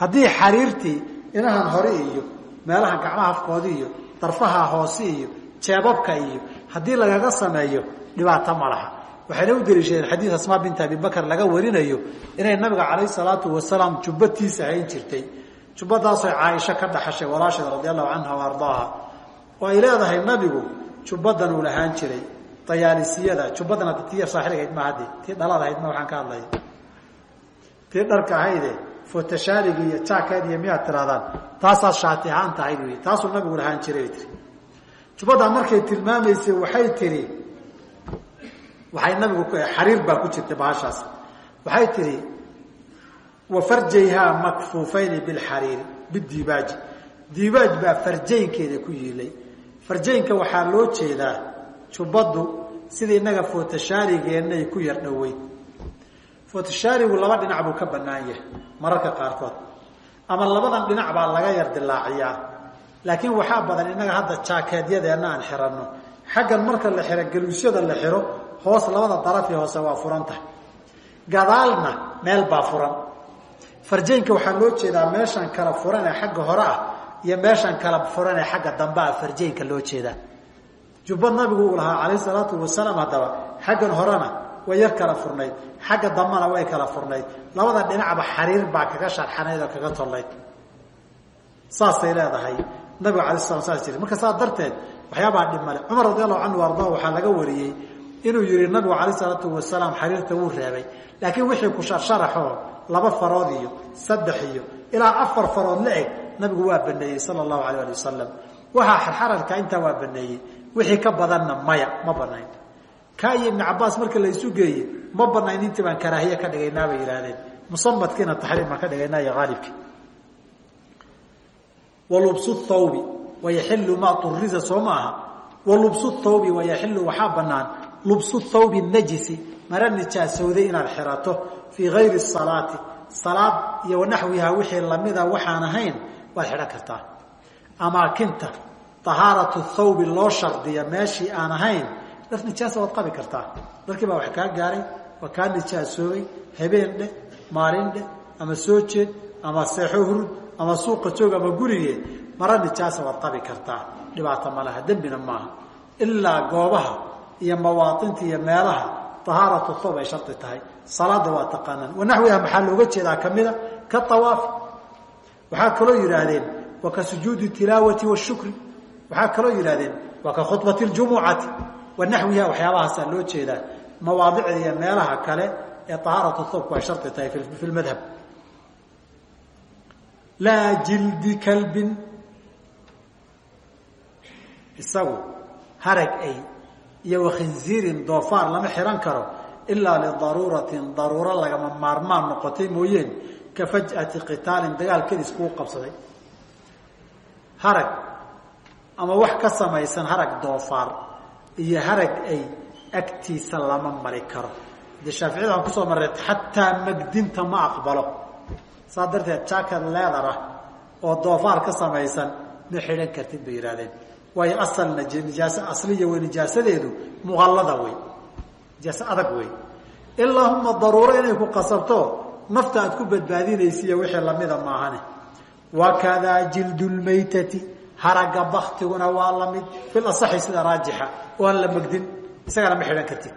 haddii xariirtii inahan hore iyo meelaha gacmaha afkoodi iyo darfaha hoose iyo jeebabka iyo haddii lagaga sameeyo dhibaato ma laha. Waxayna u daliishadeen xadiid asmaa binta abibakar laga warinayo inay nabiga calayh salaatu wasalaam jubbatiisa hayn jirtay. Jubbadaasoo caaisho ka dhaxashay walaasheed radi allahu canha wa ardaaha. Ay leedahay nabigu jubbadan uu lahaan jiray. Dayaalisiyada jubbadan hadda tii saaxiliga hayd ma haddi tii dhalada hayd ma waxaan ka hadlaya tii dharka ahayde fotashaaliga iyo jaakeed iyo miyaad tirahdaan taasaad shaati ahaan tahay buy taasuu nabigu lahaan jiray tiri jubbadaa markay tilmaamaysay waxay tihi waxay nabigu xariir baa ku jirtay bahashaas. Waxay tihi wa farjayhaa makfuufayni bilxariiri bidiibaaji diibaaj. Baa farjaynkeeda ku yiilay farjaynka waxaa loo jeedaa jubbaddu sida innaga fotashaarigeenay ku yar dhoweyd. Fotashaarigu laba dhinac buu ka bannaan yahay mararka qaarkood. Ama labadan dhinac baa laga yar dilaaciyaa. Laakiin waxaa badan innaga hadda jaakeedyadeenna aan xiranno. Xaggan marka la xiro galuusyada la xiro hoos labada darafii hoose waa furan tahay. Gadaalna meel baa furan. Farjaynka waxaa loo jeedaa meeshan kala furan ee xagga hore ah iyo meeshan kala furan ee xagga dambe ah farjaynka loo jeedaa jubbad nabigu lahaa calayh salaatu wasalaam haddaba xaggan horena way yar kala furnayd xagga dambena way kala furnayd. Labada dhinacba xariir baa kaga sharxanayd oo kaga tollayd saasay leedahay. Nabigu alay sla saas jiri marka saas darteed waxyaabaa dhib male cumar radi allahu canhu arda waxaa laga wariyey inuu yihi nabigu calayh salaatu wasalaam xariirta wuu reebay. Laakiin wixii ku sharsharaxoo laba farood iyo saddex iyo ilaa afar farood la eg nabigu waa baneeyey sala allahu alayh ali wasalam waxaa xarxararka intaa waa baneeyey. Wixii ka badanna maya ma banayn kaa iyo ibnu cabaas marka la isu geeye ma banayn intii baan karaahiye ka dhigaynaa bay yidhaahdeen. Musamadkiina taxriim baan ka dhigaynaa iyo haalibki walubsu thawbi wayaxilu maa uriza soo ma aha. Walubsu thawbi wayaxilu waxaa banaan lubsu thawbi najisi mara nijaasowday inaad xirato. Fii gayri salaati salaad iyo wanaxwihaa wixii lamida waxaan ahayn waad xidhan kartaa. Amaakinta ahaaratu thawbi loo shardiya meeshii aan ahayn dhar nijaasa waad qabi kartaa. Dharkii baa wax kaa gaaray waa kaa nijaasoobay habeen dheh ama soo jeed ama seexo hurud ama suuqa joog ama gurigee mara nijaasa waad qabi kartaa. Dhibaato malaha dembina maaha. Ilaa goobaha iyo mawaainta iyo meelaha ahaaratu thawb ay tahay. Salaada waa taqaanaan. Wanaxwiha maxaa looga jeedaa kamida ka awaafi waxaa kaloo yidhaahdeen wa ka sujuudi tilaawati washukri waxaa kaloo yidhahdeen waa ka khubati ljumucati wanaxwiha waxyaabahaasaa loo jeedaa mawaadicda iyo meelaha kale ee ahaaratu thawbku ay shardi tahay fi madhab. Laa jildi kalbin. Isagu harag ay iyo wakhinziirin doofaar lama xihan karo ilaa lidaruuratin daruuro lagama maarmaan noqotay mooyeen ka faj'ati qitaalin dagaal kedis kuu qabsaday. Harag ama wax ka samaysan harag doofaar iyo harag ay agtiisa lama mari karo. De shaaficiyada waan ku soo marray xataa magdinta ma aqbalo. Saa darteed jacket ah oo doofaar ka samaysan ma xidhan kartid bay yidhahdeen waayo asalna nijaas asliya wey nijaasadeedu muqallada wey nijaase adag wey ilaahuma daruuro inay ku qasabto nafta aad ku badbaadinaysiiyo wixii lamida maahane. Wakadaa jildu lmaytati haragga baktiguna waa la mid fil asaxi sida raajixa oo aan la megdin isagana ma xidhan kartid.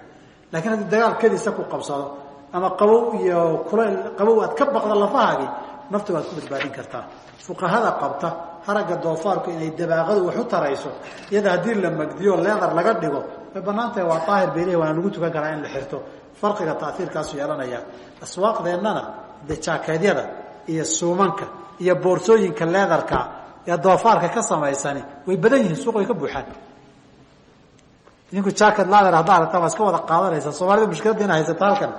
Laakiin haddii dagaal kadiisa ku qabsado ama qabow iyo kulayl qabow aad ka baqda lafahaagi nafta waad ku badbaadin kartaa. Fuqahada qabta haragga doofaarku inay dabaaqadu wax u tarayso iyada haddii la magdiyo leedar laga dhigo way bannaan tahay waa daahir bay leeyihiin waana lagu tukan karaa in la xirto farqiga taiirkaasu yeelanaya aswaaqdeennana de jaakeedyada iyo suumanka iyo boorsooyinka leedarka ee doofaarka ka samaysani way badan yihiin suuq way ka buuxaan. Idinku jacket leather haddaa aragtaan waa iska wada qaadanaysaa soomaalida mushkiladda ina haysata halkan.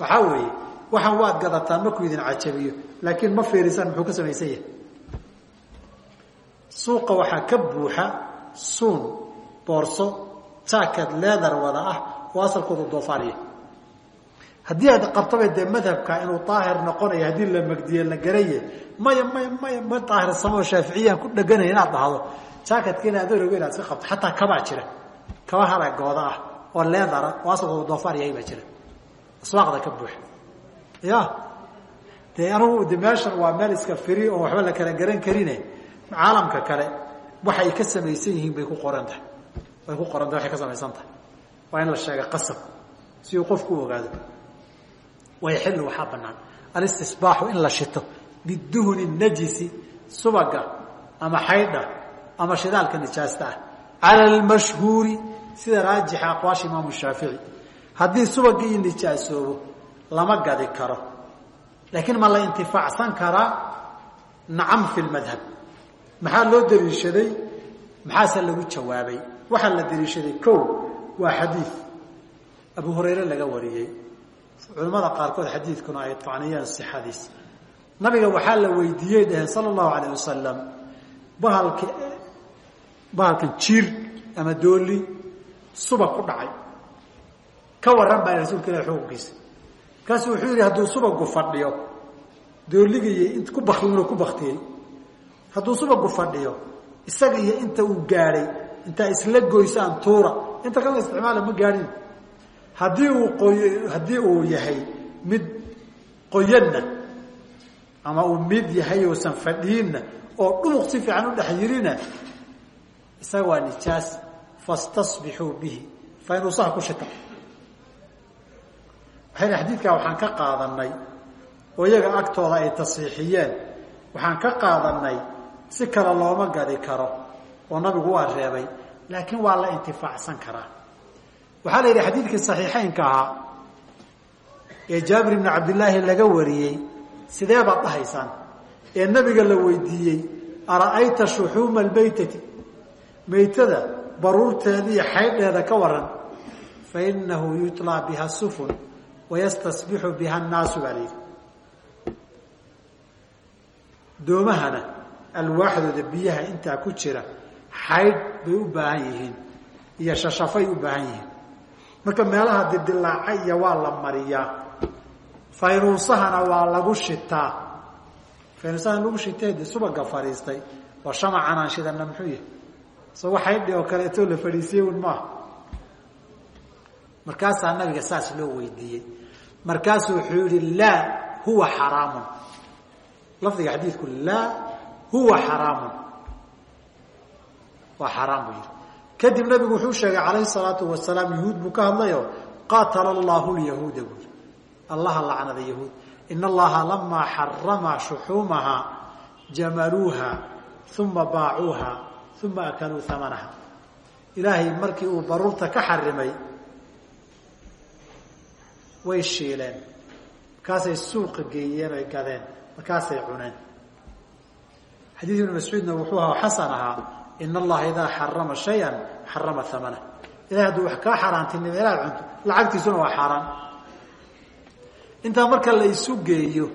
Waxaa weeye waxaan waad gadataan markuu idin cajabiyo laakiin ma fiirisaan muxuu ka samaysan yahay? Suuqa waxaa ka buuxa suun boorso jacket leather wada ah oo asalkoodu doofaariya haddii aad qabtaba dee madhabka inuu daahir noqonayo haddii la magdiye la garaye maya maya maya ma daahirsamo shaaficiyaan ku dheganaya inaad dhahdo. Jacketka inaad orogo inaad iska qabto xataa kabaa jira. Kaba haragooda ah oo leedara oo asalkoodu doofaar yahay baa jira. Aswaaqda ka buuxa. Ya dee anugu de meeshan waa meel iska firi oo waxba la kala garan karine. Caalamka kale waxay ka samaysan yihiin bay ku qoran tahay. Way ku qoran tahay waxay ka samaysan tahay. Waa in la sheega qasab si uu qofku ogaado wayaxilu waxaa banaan alistisbaaxu in la shito. Biduhni najisi subaga ama xaydha ama shidaalka nijaasta ah. Cala almashhuuri sida raajixa aqwaasha imaamu shaafici. Haddii subagii nijaasoobo lama gadi karo. Laakiin ma la intifaacsan karaa nacam fi lmadhab maxaa loo daliishaday maxaase lagu jawaabay. Waxaa la daliishaday ko waa xadiid abu hurayre laga wariyey culimmada qaarkood xadiidkuna ay tacniyeen sixadiis. Nabiga waxaa la weydiiyey dhaheen sala allahu alayh wasalam bahalka jiir ama dooli subag ku dhacay. Ka warran baa rasuulka ilahi xukunkiisa. Markaasu wuxuu yidhi hadduu subagu fadhiyo dooligiiyo int ku bak ku baktiyey hadduu subagu fadhiyo isaga iyo inta uu gaadhay intaa isla goysaan tuura inta kalena isticmaala ma gaadhin haddii uu haddii uu yahay mid qoyanna ama uu mid yahay uusan fadhiinna oo dhumuq si fiican u dhex isaga waa nijaas fastasbixuu bihi. Faynuusaha ku shita waxayna xadiidkaa waxaan ka qaadanay oo iyaga agtooda ay tasiixiyeen waxaan ka qaadanay si kale looma gadi karo oo nabigu waa reebay laakiin waa la intifaacsan karaa waxaa la yidhi xadiidkii saxiixeynka ahaa ee jaabir ibni cabdillaahi laga wariyey sidee baad dhahaysaan? Ee nabiga la weydiiyey ara'ayta shuxuuma almaytati? Maytada baruurteeda iyo xaydheeda ka waran fa inahu yutlaa biha sufun wayastasbixu biha annaasu baa layidhi doomahana alwaaxdooda biyaha intaa ku jira xaydh bay u baahan yihiin iyo shashafay u baahan yihiin marka meelaha dildilaaca iyo waa la mariyaa. Faynuusahana waa lagu shitaa. Faynuusahan lagu shitay de subaga fadhiistay waa shamacan aan shidana muxuu yahay? Isagoo xaydhi oo kaleetoo la fadhiisiyey un maaha markaasaa nabiga saas loo weydiiyey. Markaasuu wuxuu yihi laa huwa xaraamun. Lafdiga xadiidku laa huwa xaraamun. Waa xaraam buu yihi kadib nabigu wuxuu sheegay calayhi salaatu wasalaam yahuud buu ka hadlayo qaatala allahu lyahuuda buuri allaha lacnada yahuud. In allaha lamaa xarama shuxuumaha jamaluuha uma baacuuha uma akaluu amanaha ilaahay markii uu baruurta ka xarimay way shiileen. Markaasay suuqa geeyeen oy gadeen. Markaasay cuneen. Xadiid ibnu mascuudna wuxuu ahaa xasan ahaa in allaha idaa xarama shaya xarama amana ilahay hadduu wax kaa xaaraantinimo inaad cunto lacagtiisuna waa xaaraan. Intaa marka la isu geeyo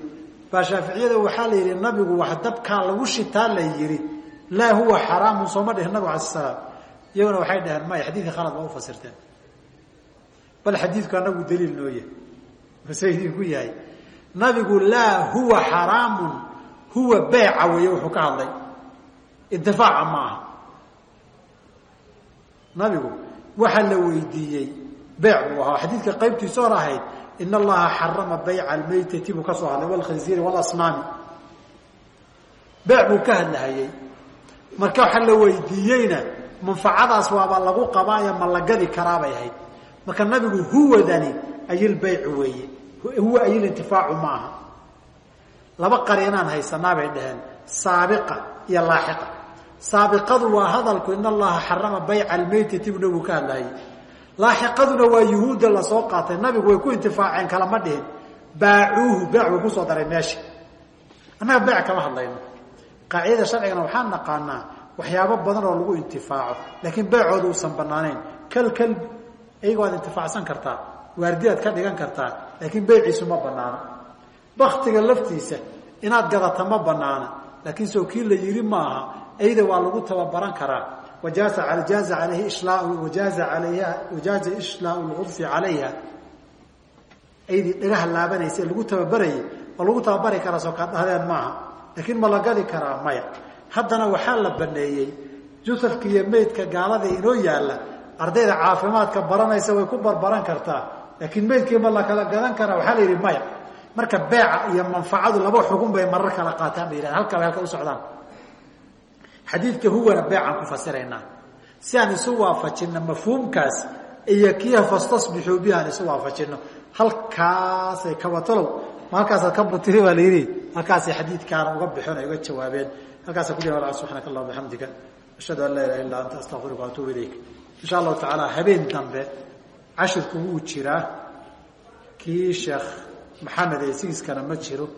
baa shaaficiyada waxaa la yidhi nabigu wax dabkaa lagu shitaa la yidhi laa huwa xaraamun sooma dhihin nabig alay salaam. Iyaguna waxay dhaheen maya xadiidka khalad baa ufasirteen bal xadiidku anagu daliil noo yahay mase idinku yahay. Nabigu laa huwa xaraamun huwa beeca weeye wuxuu ka hadlay. Intifaaca ma aha nabigu waxa la weydiiyey. Beec buu ahaa. Xadiidka qaybtiisa hor ahayd in allaha xarama bayca almaytati buu ka soo hadlay walkhinziiri walasnaami beec buu ka hadlahayey marka waxa la weydiiyeyna manfacadaas waaba lagu qabaayo ma la gadi karaabay ahayd. Marka nabigu huwadani ayilbaycu weeye. Huwa ayilintifaacu ma aha. Laba qariinaan haysanaa bay dhaheen. Saabiqa iyo laaxiqa saabiqadu waa hadalku in allaha xarama bayca almaytati buu nabigu ka hadlahayey laaxiqaduna waa yuhuudda la soo qaatay. Nabigu way ku intifaaceen kalama dhihin. Baacuuhu beec buu ku soo daray meesha annaga beec kama hadlayno. Qaacidada sharcigana waxaan naqaanaa waxyaabo badan oo lagu intifaaco laakiin beecooda uusan banaanayn kal kalbi iyaga waad intifaacsan kartaa waardiyaad ka dhigan kartaa laakiin beyciisu ma banaana baktiga laftiisa inaad gadata ma banaana laakiin soo kii la yiri maaha ayada waa lagu tababaran karaa. Wajaaza jaaza alayhi ishlaa wajaaza alayha aydii dhagaha laabanaysa lagu tababarayay waa lagu tababari karaa soo kaad dhahdeen maaha. Laakiin ma la gadi karaa maya. Haddana waxaa la baneeyey jusafka iyo gaalada inoo yaalla ardayda caafimaadka baranaysa way ku barbaran kartaa. Laakiin meydkii ma la kala gadan karaa waxaa la yidhi maya. Marka beeca iyo manfacadu laba xugun bay marar kala qaataan ba yidhahda halkaa halka u socdaan xadiidka huwana beecaan ku fasiraynaa. Si aan isu waafajino mafhuumkaas iyo kiiha fastasbixuu bihi aan isu waafajino halkaasay kabatalow ma halkaasaad ka butiri baa la yidhi halkaasay xadiidkaana uga bixin ay uga jawaabeen halkaasa ku jira subxaanaka allah bixamdika ashhadu an laa ilaha illa anta astaqfiruka waatuubu ilayk. Insha allahu tacaala habeen dambe cashirku wuu jiraa. Kii sheekh maxamed ee sigiskana ma jiro